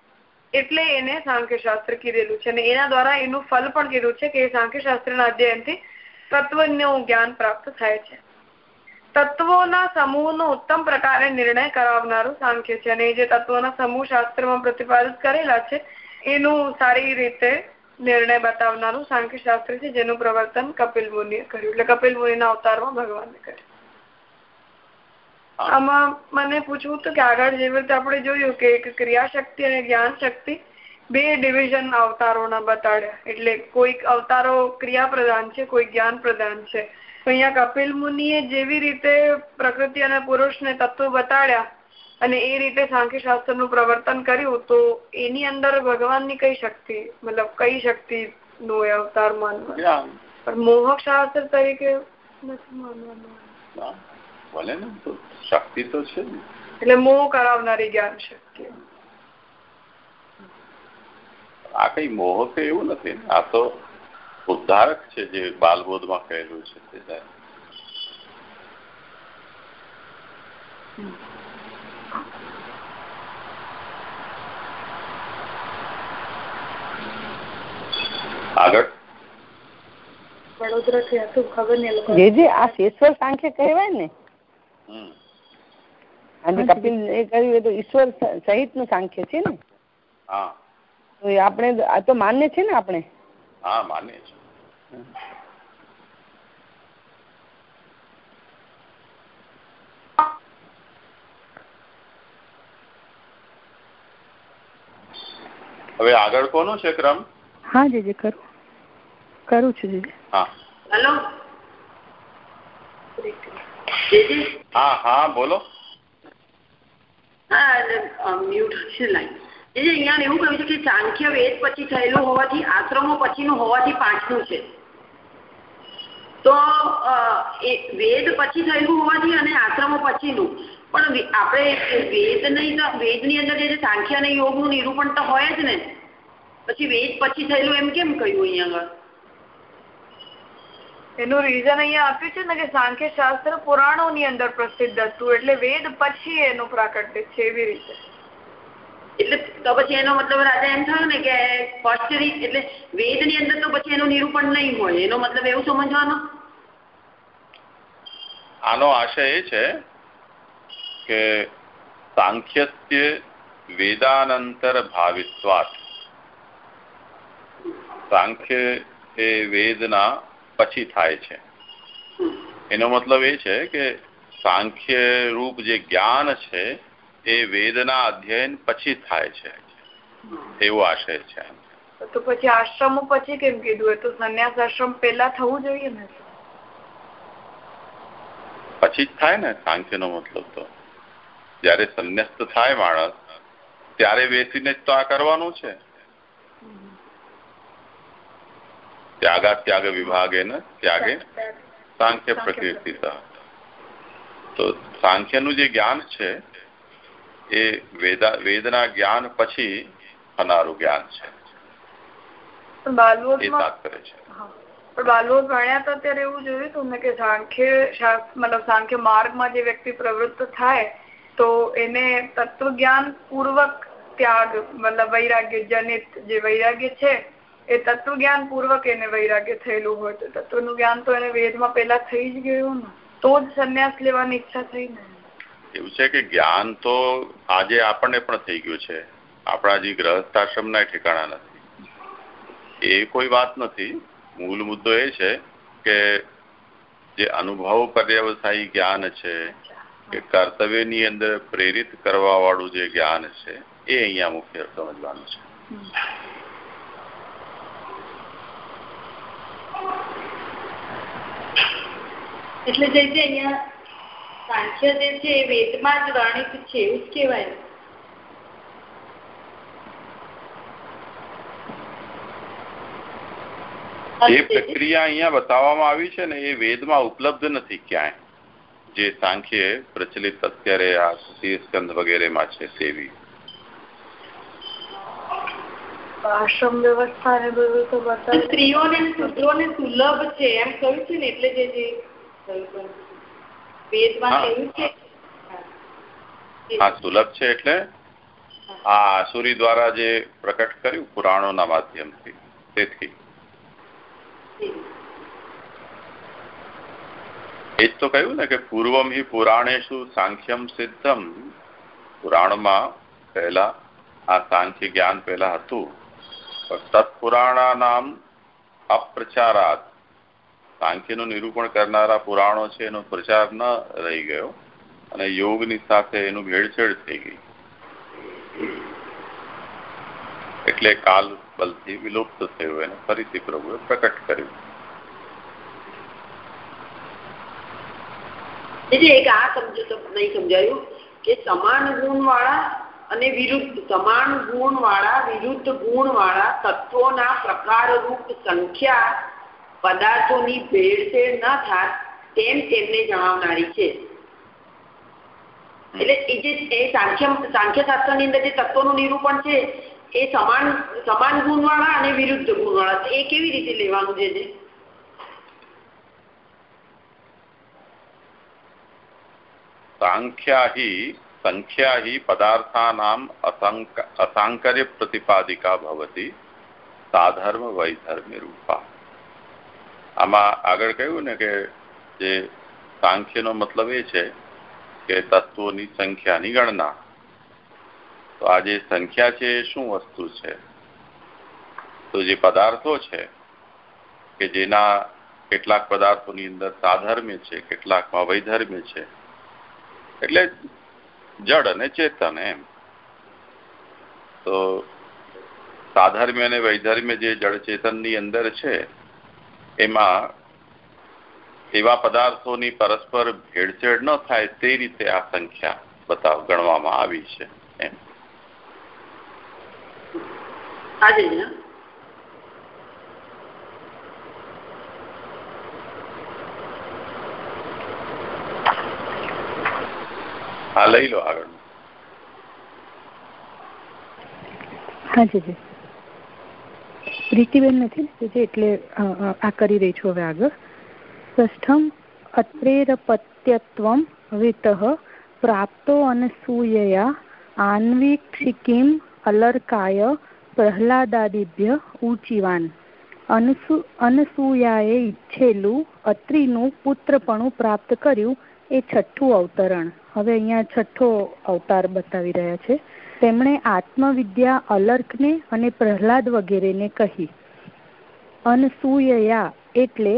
Speaker 5: એટલે એને સાંખ્યશાસ્ત્ર કીધેલું છે અને એના દ્વારા એનું ફલ પણ કીધું છે કે એ સાંખ્યશાસ્ત્રના અધ્યયનથી તત્વનું જ્ઞાન પ્રાપ્ત થાય છે. તત્વોના સમૂહનો ઉત્તમ પ્રકારે નિર્ણય કરાવનારું સાંખ્ય છે અને એ જે તત્વોના સમૂહ શાસ્ત્રમાં પ્રતિપાદિત કરેલા છે, એનું સારી રીતે નિર્ણય બતાવનારું સાંખ્ય શાસ્ત્ર છે જેનું પ્રવર્તન કપિલ મુનિએ કર્યું. એટલે કપિલ મુનિના અવતારમાં ભગવાને કર્યું. આમાં મને પૂછવું હતું કે આગળ જેવી રીતે આપણે જોયું કે એક ક્રિયાશક્તિ અને જ્ઞાન શક્તિ બે ડિવિઝન અવતારોના બતાડ્યા એટલે કોઈક અવતારો ક્રિયા પ્રધાન છે કોઈ જ્ઞાન પ્રધાન છે અહીંયા કપિલ મુનિએ જેવી રીતે પ્રકૃતિ અને પુરુષને તત્વો બતાડ્યા અને એ રીતે સાંખ્ય શાસ્ત્રનું પ્રવર્તન કર્યું તો એની અંદર ભગવાનની કઈ શક્તિ મતલબ કઈ શક્તિ નો અવતાર માનવાનું પણ મોહક શાસ્ત્ર તરીકે નથી માનવાનું
Speaker 2: શક્તિ તો છે
Speaker 5: એટલે મોહ કરાવનારી જ્ઞાન શક્તિ.
Speaker 2: આ કઈ મોહક એવું નથી આ તો ઉદ્ધારક છે જે બાલબોધમાં કહેલું છે તે આગળ.
Speaker 4: જે જે આ શેશ્વર સાંખ્ય કહેવાય ને અને કપિલ એ કહ્યું એ તો ઈશ્વર સહિતનું સાંખ્ય છે ને. તો આપણે આ તો માન્ય છે ને આપણે?
Speaker 2: હા માન્ય છે. હવે આગળ કોનું છે ક્રમ?
Speaker 4: હા જીજી કરું. કરું છું જીજી.
Speaker 2: હા.
Speaker 3: હેલો.
Speaker 2: હા હા બોલો.
Speaker 3: હા મ્યુટ છે લાઈન એટલે અહીંયા એવું કહ્યું છે કે ચાંખ્ય વેદ પછી થયેલું હોવાથી આશ્રમો પછીનું હોવાથી પાંચનું છે. તો વેદ પછી થયેલું હોવાથી અને આશ્રમો પછીનું. પણ આપણે વેદ નહીં વેદની અંદર જે સાંખ્ય અને યોગનું નિરૂપણ તો હોય જ ને. પછી વેદ પછી થયેલું એમ કેમ કહ્યું અહીંયા આગળ?
Speaker 5: એનું રીઝન અહીંયા આપ્યું છે ને કે સાંખ્ય શાસ્ત્ર પુરાણોની અંદર પ્રસિદ્ધ હતું એટલે વેદ પછી એનું પ્રાકટ્ય છે એવી રીતે.
Speaker 3: એટલે તો પછી એનો મતલબ રાજા એમ થયો ને કે ફર્સ્ટ રીત એટલે વેદની અંદર તો પછી એનું નિરૂપણ નહીં હોય. એનો મતલબ એવું સમજવાનો?
Speaker 2: આનો આશય એ છે કે સાંખ્યસ્ય વેદાનંતર ભાવિત્વાત. સાંખ્ય એ વેદના પછી થાય છે. એનો મતલબ એ છે કે સાંખ્ય રૂપ જે જ્ઞાન છે એ વેદના અધ્યયન પછી થાય છે. એવો આશય છે
Speaker 5: તો પછી આશ્રમ પછી કેમ કીધું? તો સંન્યાસ આશ્રમ પેલા થવું જોઈએ ને.
Speaker 2: પછી જ થાય ને સાંખ્ય નો મતલબ તો. જયારે સંન્યસ્ત થાય માણસ ત્યારે બેસીને જ તો આ કરવાનું છે. ત્યાગા ત્યાગ વિભાગે ને ત્યાગે સાંખ્ય પ્રકૃતિ તો સાંખ્યનું જે જ્ઞાન છે એ વેદા વેદના જ્ઞાન પછી થનારું જ્ઞાન છે
Speaker 5: બાલવોદમાં
Speaker 2: કરે છે।
Speaker 5: બાલવોદ ભણ્યા હતા ત્યારે એવું જોયું હતું ને કે સાંખ્ય મતલબ સાંખ્ય માર્ગમાં જે વ્યક્તિ પ્રવૃત્ત થાય તો એને તત્વજ્ઞાન પૂર્વક ત્યાગ મતલબ વૈરાગ્ય જનિત જે વૈરાગ્ય છે એ તત્વજ્ઞાન પૂર્વક એને વૈરાગ્ય થયેલું હોય તો તત્વનું જ્ઞાન તો એને વેદમાં પેલા થઈ જ ગયું ને. તો જ સંન્યાસ લેવાની ઈચ્છા થઈ ને.
Speaker 2: એવું છે કે જ્ઞાન તો આજે આપણને પણ થઈ ગયું છે. આપણા જે ગ્રહસ્થાશ્રમના ઠેકાણા નથી. એ કોઈ વાત નથી. મૂળ મુદ્દો એ છે કે જે અનુભવ પર્યવસાયી જ્ઞાન છે કે કર્તવ્યની અંદર પ્રેરિત કરવા વાળું જે જ્ઞાન છે એ અહીંયા મુખ્ય સમજવાનું છે.
Speaker 1: એટલે જે છે અહીંયા સાંખ્ય જે છે એ વેદમાં જ વર્ણિત છે એવું જ કહેવાય.
Speaker 2: એ પ્રક્રિયા અહીંયા બતાવવામાં આવી છે ને એ વેદમાં ઉપલબ્ધ નથી ક્યાંય. જે સાંખ્ય પ્રચલિત અત્યારે આ સ્કંદ વગેરેમાં છે તેવી.
Speaker 5: આશ્રમ વ્યવસ્થા ને બધું તો બતાવે.
Speaker 1: સ્ત્રીઓને શુદ્રોને સુલભ છે એમ કહ્યું છે ને એટલે જે વેદમાં કહ્યું છે?
Speaker 2: હા. સુલભ છે એટલે? આ આસુરી દ્વારા જે પ્રકટ કર્યું પુરાણોના માધ્યમથી તેથી. એ જ તો કહ્યું ને કે પૂર્વમ હિ પુરાણેશુ સાંખ્યમ સિદ્ધમ. પુરાણમાં પહેલા આ સાંખ્ય જ્ઞાન પહેલા હતું. તત્પુરાણા નામ અપ્રચારાત. સાંખ્યનું નિરૂપણ કરનારા પુરાણો છે, એનો પ્રચાર ન રહી ગયો અને યોગની સાથે એનું ભેળસેળ થઈ ગઈ. એટલે કાલ બલથી વિલુપ્ત થયું એને.
Speaker 3: આ સમજાયું કે સમાન ગુણ વાળા અને વિરુદ્ધ, સમાન ગુણ વાળા વિરુદ્ધ ગુણ વાળા તત્વોના પ્રકાર રૂપ સંખ્યા પદાર્થોની ભેળસેળ ન થાય તેમ તેમને જણાવનારી છે. એટલે એ જે એ સાંખ્ય સાંખ્ય શાસ્ત્રની અંદર જે તત્વોનું નિરૂપણ છે, એ સમાન સમાન ગુણવાળા અને વિરુદ્ધ ગુણવાળા એ કેવી રીતે લેવાનું છે
Speaker 2: સાંખ્યા હિ સંખ્યા હિ પદાર્થાનામ અસાંકર્ય પ્રતિપાદિકા ભવતી, સાધર્મ વૈધર્મ રૂપા. આમાં આગળ કહ્યું ને કે જે સાંખ્યનો મતલબ એ છે કે તત્વોની સંખ્યાની ગણના. તો આ જે સંખ્યા છે એ શું વસ્તુ છે? તો જે પદાર્થો છે કે જેના કેટલાક પદાર્થોની અંદર સાધર્મ્ય છે, કેટલાકમાં વૈધર્મ્ય છે, એટલે જડ અને ચેતન એમ. તો સાધર્મ્ય અને વૈધર્મ્ય જે જળચેતન ચેતનની અંદર છે એમાં એવા પદાર્થોની પરસ્પર ભેળસેળ ન થાય તે રીતે આ સંખ્યા બતાવ ગણવામાં આવી છે એમ. હા લઈ લો આગળ.
Speaker 6: હાજી જી. પ્રીતિબેન નથી ને એટલે આ કરી રહી છું હવે આગળ. ષષ્ઠમ અત્રેરપત્યત્વમ વિતઃ પ્રાપ્તો અનસૂયયા આન્વીક્ષિકીમ અલર્કાય પ્રહલાદાદિભ્ય ઊંચીવાન અનસુ, અનસૂયાએ ઈચ્છેલું અત્રિનું પુત્રપણું પ્રાપ્ત કર્યું એ છઠ્ઠું અવતરણ. હવે અહીંયા છઠ્ઠો અવતાર બતાવી રહ્યા છે. તેમણે આત્મવિદ્યા અલર્કને અને પ્રહલાદ વગેરેને કહી, અનસૂયયા એટલે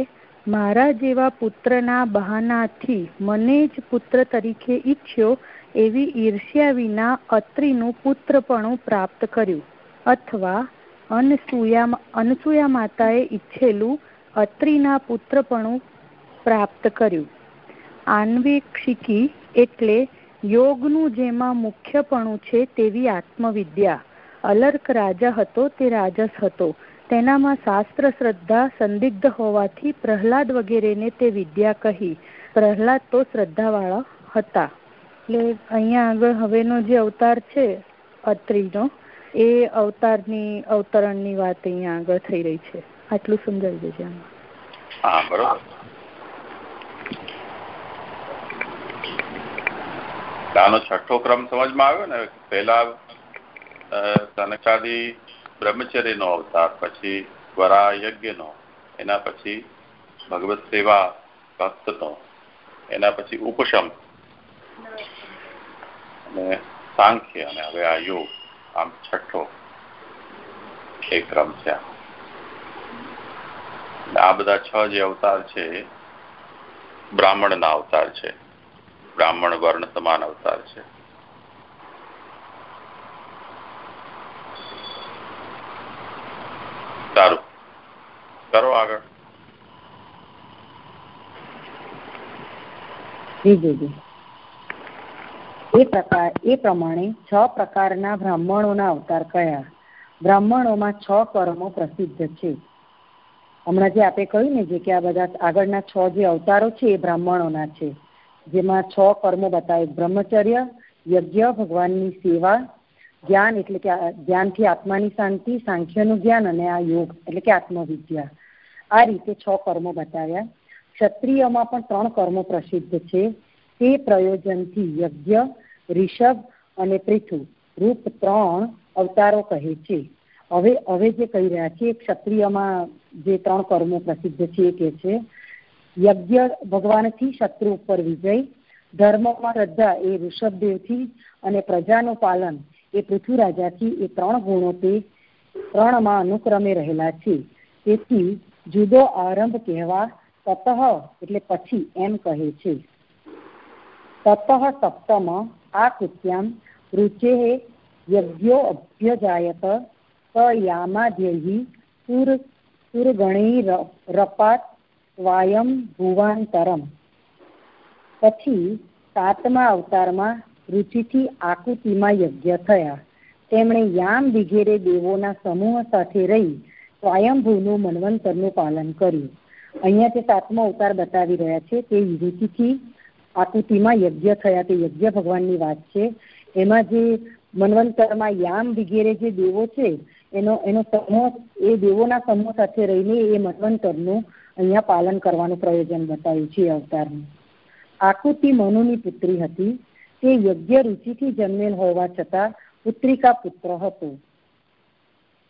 Speaker 6: મારા જેવા પુત્રના બહાનાથી મને જ પુત્ર તરીકે ઈચ્છ્યો એવી ઈર્ષ્યા વિના અત્રિનું પુત્રપણું પ્રાપ્ત કર્યું. અથવા અનસૂયા અનસૂયા માતાએ ઈચ્છેલું અત્રિના પુત્રપણું પ્રાપ્ત કર્યું. આન્વેક્ષિકી એટલે યોગનું જેમાં મુખ્યપણું છે તેવી આત્મવિદ્યા. અલર્ક રાજા હતો તે રાજસ હતો. તેનામાં શાસ્ત્ર શ્રદ્ધા સંદિગ્ધ હોવાથી પ્રહલાદ વગેરેને તે વિદ્યા કહી. પ્રહલાદ તો શ્રદ્ધાવાળા હતા. એટલે અહીંયા આગળ હવેનો જે અવતાર છે, અત્રિનો, એ અવતારની, અવતરણની વાત અહીંયા આગળ થઈ રહી છે. આટલું સમજાવી દેજે આમાં.
Speaker 2: હા, બરોબર. આનો છઠ્ઠો ક્રમ સમજમાં આવ્યો ને, પહેલા સનકાદી બ્રહ્મચર્યનો અવતાર, પછી વરા યજ્ઞનો એના પછી ભગવત સેવા, ભક્તનો, એના પછી ઉપશમ અને સાંખ્ય અને હવે આ યોગ, આમ છઠ્ઠો એ ક્રમ છે આ બધા છ જે અવતાર છે, બ્રાહ્મણના અવતાર છે. બ્રાહ્મણ વર્ણ સમાન અવતાર છે. સારું. કરો આગળ.
Speaker 7: એ પ્રકાર, એ પ્રમાણે છ પ્રકારના બ્રાહ્મણોના અવતાર કયા? બ્રાહ્મણોમાં છ કર્મો પ્રસિદ્ધ છે. હમણાં જે આપણે કહ્યું ને, જે કે આ બધા આગળના છ જે અવતારો છે, એ બ્રાહ્મણોના છે. જેમાં છ કર્મો બતાવે. બ્રહ્મચર્ય, યજ્ઞ, ભગવાનની સેવા, જ્ઞાન એટલે કે જ્ઞાનથી આત્માની શાંતિ, સાંખ્યનું જ્ઞાન અને આ યોગ એટલે કે આત્મવિદ્યા. આ રીતે છ કર્મો બતાવ્યા. ક્ષત્રિયમાં પણ ત્રણ કર્મો પ્રસિદ્ધ છે. તે પ્રયોજનથી યજ્ઞ, ઋષભ અને પૃથુ રૂપ ત્રણ અવતારો કહે છે. હવે હવે જે કહી રહ્યા છે ક્ષત્રિયમાં જે ત્રણ કર્મો પ્રસિદ્ધ છે એ કહે છે. યજ્ઞ ભગવાનથી શત્રુ ઉપર વિજય, ધર્મમાં શ્રદ્ધા એ ઋષભદેવથી અને પ્રજાનું પાલન એ પૃથ્વીરાજાથી એ ત્રણ ગુણો તે ત્રણમાં અનુક્રમે રહેલા છે. તેથી જુદો આરંભ કહેવા તતઃ એટલે પછી એમ કહે છે. તતઃ સપ્તમ આ કૃત્યામ રુચે યજ્ઞો અભ્યજાયત સ યામાધ્યૈ સુર સુરગણી રપાત સ્વાયમ ભુવાંતરમ. પછી સાતમા અવતારમાં રુચિથી આકૃતિમાં યજ્ઞ થયા. તેમણે યામ વિગેરે દેવોના સમૂહ સાથે રહી સ્વયંભૂનું મનવંતરનું પાલન કર્યું. અહીંયા તે સાતમો અવતાર બતાવી રહ્યા છે તે રુચિથી આકૃતિમાં યજ્ઞ થયા. તે યજ્ઞ ભગવાનની વાત છે. એમાં જે મનવંતરમાં યામ વગેરે જે દેવો છે, એનો એનો સમૂહ, એ દેવોના સમૂહ સાથે રહીને એ મન્વંતરનું અહીંયા પાલન કરવાનું પ્રયોજન બતાવ્યું છે અવતારનું. આકૃતિ મનુની પુત્રી હતી. તે યજ્ઞ રુચિથી જન્મેલ હોવા છતાં પુત્રિકા પુત્ર હતો.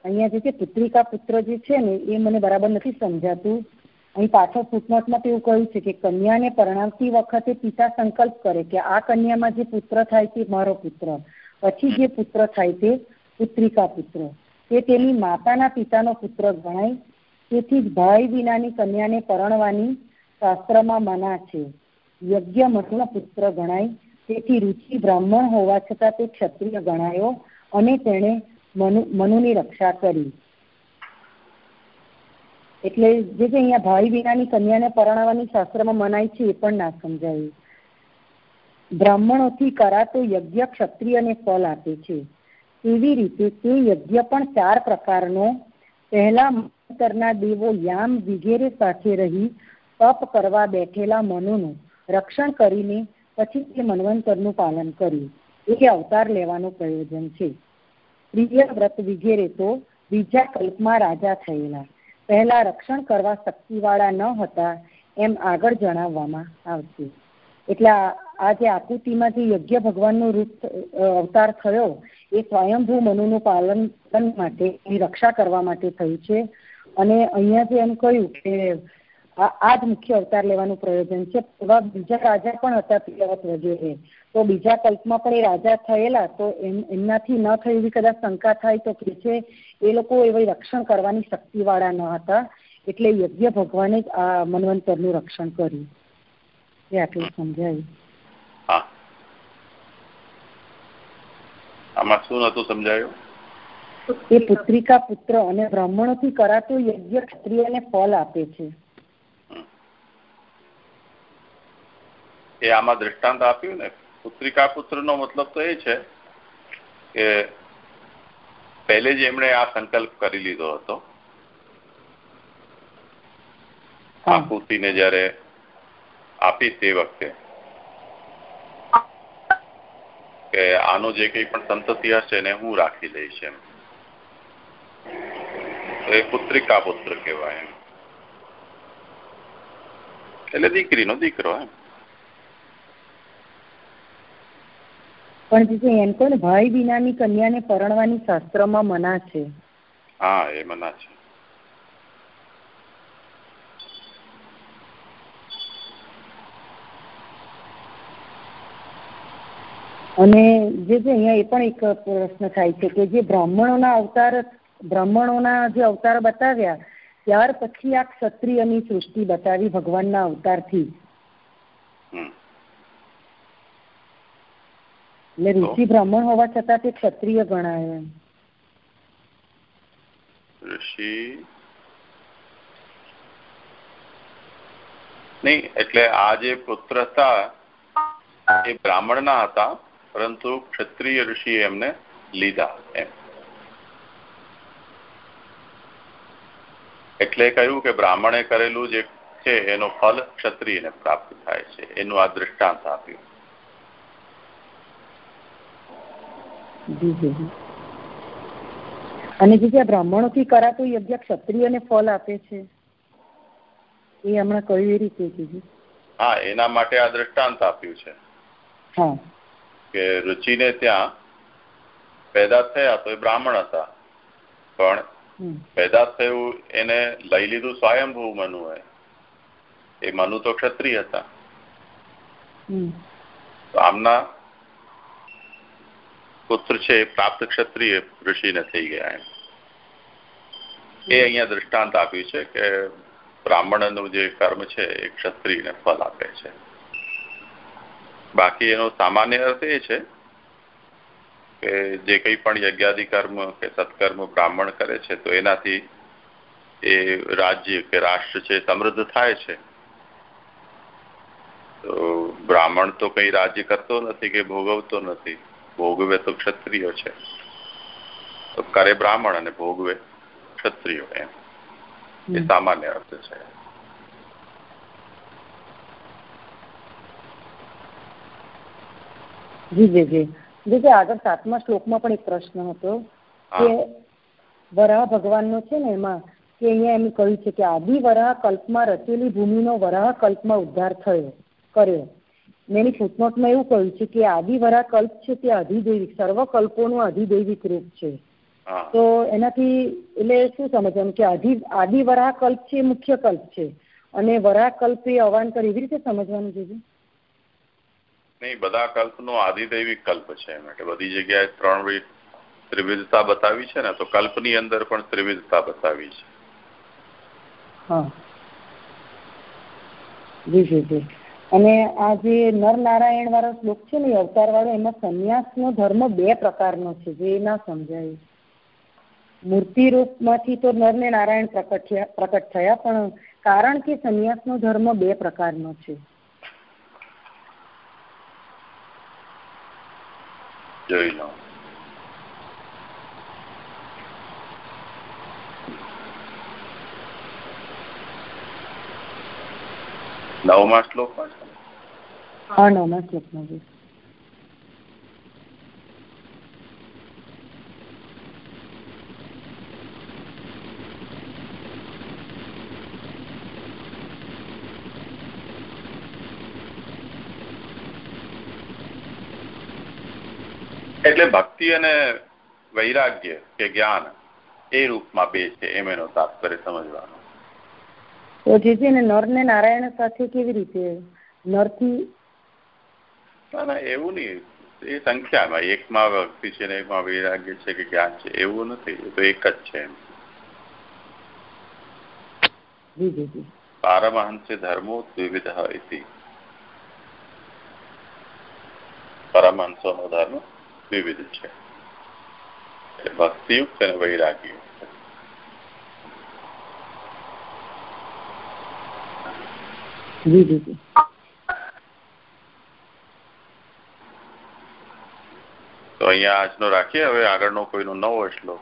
Speaker 7: અહીંયા જે છે પુત્રિકા પુત્ર જે છે ને, એ મને બરાબર નથી સમજાતું. અહીં પાછળ ફૂટનોટમાં તેવું કહ્યું છે કે કન્યાને પરણાવતી વખતે પિતા સંકલ્પ કરે કે આ કન્યામાં જે પુત્ર થાય તે મારો પુત્ર. પછી જે પુત્ર થાય તે પુત્રિકા પુત્ર. તે તેની માતાના પિતાનો પુત્ર ગણાય. તેથી જ ભાઈ વિનાની કન્યાને પરણવાની શાસ્ત્રમાં મના છે. યજ્ઞ મતનો પુત્ર ગણાય, તેથી રુચિ બ્રાહ્મણ હોવા છતાં તે ક્ષત્રિય ગણાયો અને તેણે મનુ, મનુની રક્ષા કરી. એટલે જે જે અહીંયા ભાઈ વિનાની કન્યાને પરણાવવાની શાસ્ત્રમાં મનાય છે એ પણ ના સમજાયું. બ્રાહ્મણોથી કરાતો યજ્ઞ ક્ષત્રિયને ફળ આપે છે. એવી રીતે તે યજ્ઞ પણ ચાર પ્રકારનો, પહેલા મંતરના દેવો યામ વિગેરે સાથે રહી તપ કરવા બેઠેલા મનુનું રક્ષણ કરીને પછી તે મનવંતરનું પાલન કર્યું. એ અવતાર લેવાનું પ્રયોજન છે. પ્રિય વ્રત વિગેરે તો બીજા કલ્પમાં રાજા થયેલા. પહેલા રક્ષણ કરવા શક્તિવાળા ન હતા એમ આગળ જણાવવામાં આવશે. એટલે આ જે આકૃતિમાં જે યજ્ઞ ભગવાનનું રૂપ અવતાર થયો, એ સ્વયંભૂ મનુનું પાલન માટે રક્ષા કરવા માટે થયું છે. અને અહીંયા જે એમ કહ્યું કે આ જ મુખ્ય અવતાર લેવાનું પ્રયોજન છે. એવા બીજા રાજા પણ હતા પિલવત વગેરે. તો બીજા કલ્પમાં પણ એ રાજા થયેલા, તો એમ એમનાથી ન થઈ એવી કદાચ શંકા થાય તો કે છે, એ લોકો એવી રક્ષણ કરવાની શક્તિવાળા ન હતા. એટલે યજ્ઞ ભગવાને જ આ મનવંતરનું રક્ષણ કર્યું. એ આટલું સમજાયું.
Speaker 2: આમાં શું નતું સમજાયું?
Speaker 7: એ પુત્રિકા પુત્ર અને બ્રાહ્મણોથી કરાતો યજ્ઞ ક્ષત્રિયને ફળ આપે છે.
Speaker 2: એ આમાં દ્રષ્ટાંત આપ્યું ને. પુત્રિકા પુત્ર નો મતલબ તો એ છે કે પહેલે જ એમણે આ સંકલ્પ કરી લીધો હતો. આકૃતિને જયારે આપી તે વખતે. કે આનો જે કઈ પણ સંતતિ હશે એને હું રાખી લઈશ એમ. એ પુત્રિકા પુત્ર કહેવાય એમ. એટલે દીકરીનો દીકરો એમ.
Speaker 7: પણ જે એમ કહે ભાઈ વિનાની કન્યાને પરણવાની શાસ્ત્રમાં મના છે.
Speaker 2: હા એ મના છે.
Speaker 7: અને જે છે અહીંયા એ પણ એક પ્રશ્ન થાય છે કે જે બ્રાહ્મણોના અવતાર બ્રાહ્મણોના જે અવતાર બતાવ્યા ત્યાર પછી આ ક્ષત્રિયની સૃષ્ટિ બતાવી ભગવાનના અવતારથી. એટલે ઋષિ બ્રાહ્મણ હોવા છતાં તે ક્ષત્રિય ગણાય એમ.
Speaker 2: ઋષિ? નહીં એટલે આ જે પુત્ર હતા એ બ્રાહ્મણના હતા પરંતુ ક્ષત્રિય ઋષિ એમને લીધા એમ. એટલે કહ્યું કે બ્રાહ્મણે કરેલું જે છે એનો ફલ ક્ષત્રિયને પ્રાપ્ત થાય છે. એનું આ દ્રષ્ટાંત આપ્યું.
Speaker 7: અને જે જ્યાં બ્રાહ્મણોથી કરાતું યજ્ઞ ક્ષત્રિયને ફળ આપે છે એ હમણાં કઈ રીતે કીધું?
Speaker 2: હા એના માટે આ દ્રષ્ટાંત આપ્યું છે.
Speaker 7: હા.
Speaker 2: કે રુચિને ત્યાં પેદા થયા તો એ બ્રાહ્મણ હતા. પણ પેદા થયું એને લઈ લીધું સ્વયંભૂ મનુ એ મનુ તો ક્ષત્રિય હતા. આમના પુત્ર છે પ્રાપ્ત ક્ષત્રિય ઋષિને થઈ ગયા એમ. એ અહીંયા દ્રષ્ટાંત આપ્યું છે કે બ્રાહ્મણનું જે કર્મ છે એ ક્ષત્રિયને ફલ આપે છે. બાકી એનો સામાન્ય અર્થ એ છે કે જે કંઈ પણ યજ્ઞાદિ કર્મ કે સત્કર્મ બ્રાહ્મણ કરે છે તો એનાથી એ રાજ્ય કે રાષ્ટ્ર છે સમૃદ્ધ થાય છે. તો બ્રાહ્મણ તો કઈ રાજ્ય કરતો નથી કે ભોગવતો નથી. ભોગવે તો ક્ષત્રિય છે. તો કરે બ્રાહ્મણ અને ભોગવે ક્ષત્રિયો એમ. એ સામાન્ય અર્થ છે.
Speaker 7: જી જી જી. જી આગળ સાતમા શ્લોકમાં પણ એક પ્રશ્ન હતો કે વરાહ ભગવાનનો છે ને એમાં કે અહીંયા એમ કહ્યું છે કે આદિ વરાહ કલ્પમાં રચેલી ભૂમિનો વરાહ કલ્પમાં ઉદ્ધાર થયો કર્યો. એની ફૂટનોટમાં એવું કહ્યું છે કે આદિ વરાહ કલ્પ છે તે અધિદૈવિક સર્વ કલ્પોનું અધિદૈવિક રૂપ છે. તો એનાથી એટલે શું સમજવાનું કે આદિ આદિ વરાહ કલ્પ છે એ મુખ્ય કલ્પ છે. અને વરાહ કલ્પ એ અવાંતર એવી રીતે સમજવાનું છે
Speaker 2: નહીં, બધા કલ્પનો આદિદૈવિક કલ્પ છે. એમ એટલે બધી જગ્યાએ ત્રણ ત્રિવિધતા બતાવી છે ને, તો કલ્પની અંદર પણ ત્રિવિધતા બતાવી છે.
Speaker 7: જી જી જી. અને આ જે નરનારાયણ વાળો શ્લોક છે ને અવતાર વાળો એમાં સંન્યાસનો ધર્મ બે પ્રકારનો છે, જે ના સમજાય. મૂર્તિ રૂપમાંથી તો નર ને નારાયણ પ્રકટ થયા, પણ કારણ કે સંન્યાસનો ધર્મ બે પ્રકારનો છે.
Speaker 2: જોઈ લો નવમા શ્લોકમાં
Speaker 7: હા નવમા શ્લોકમાં છે.
Speaker 2: એટલે ભક્તિ અને વૈરાગ્ય કે જ્ઞાન એ રૂપમાં બે છે એમ એનો તાત્પર્ય સમજવાનો.
Speaker 7: તો જે ને નર ને નારાયણ સાથે કેવી રીતે? નરથી?
Speaker 2: ના ના એવું નહીં. એ સંખ્યામાં એકમાં ભક્તિ છે ને એકમાં વૈરાગ્ય છે કે જ્ઞાન છે એવું નથી. એ તો એક જ છે એમ. પારમહંસે ધર્મો દ્વિવિધ ઇતિ. પરમહંસોનો ધર્મ. વિવિધ છે. ભક્તિયુક્ત અને વૈરાગ્ય તો અહીંયા આજનો રાખીએ. હવે આગળનો કોઈનો નવો શ્લોક.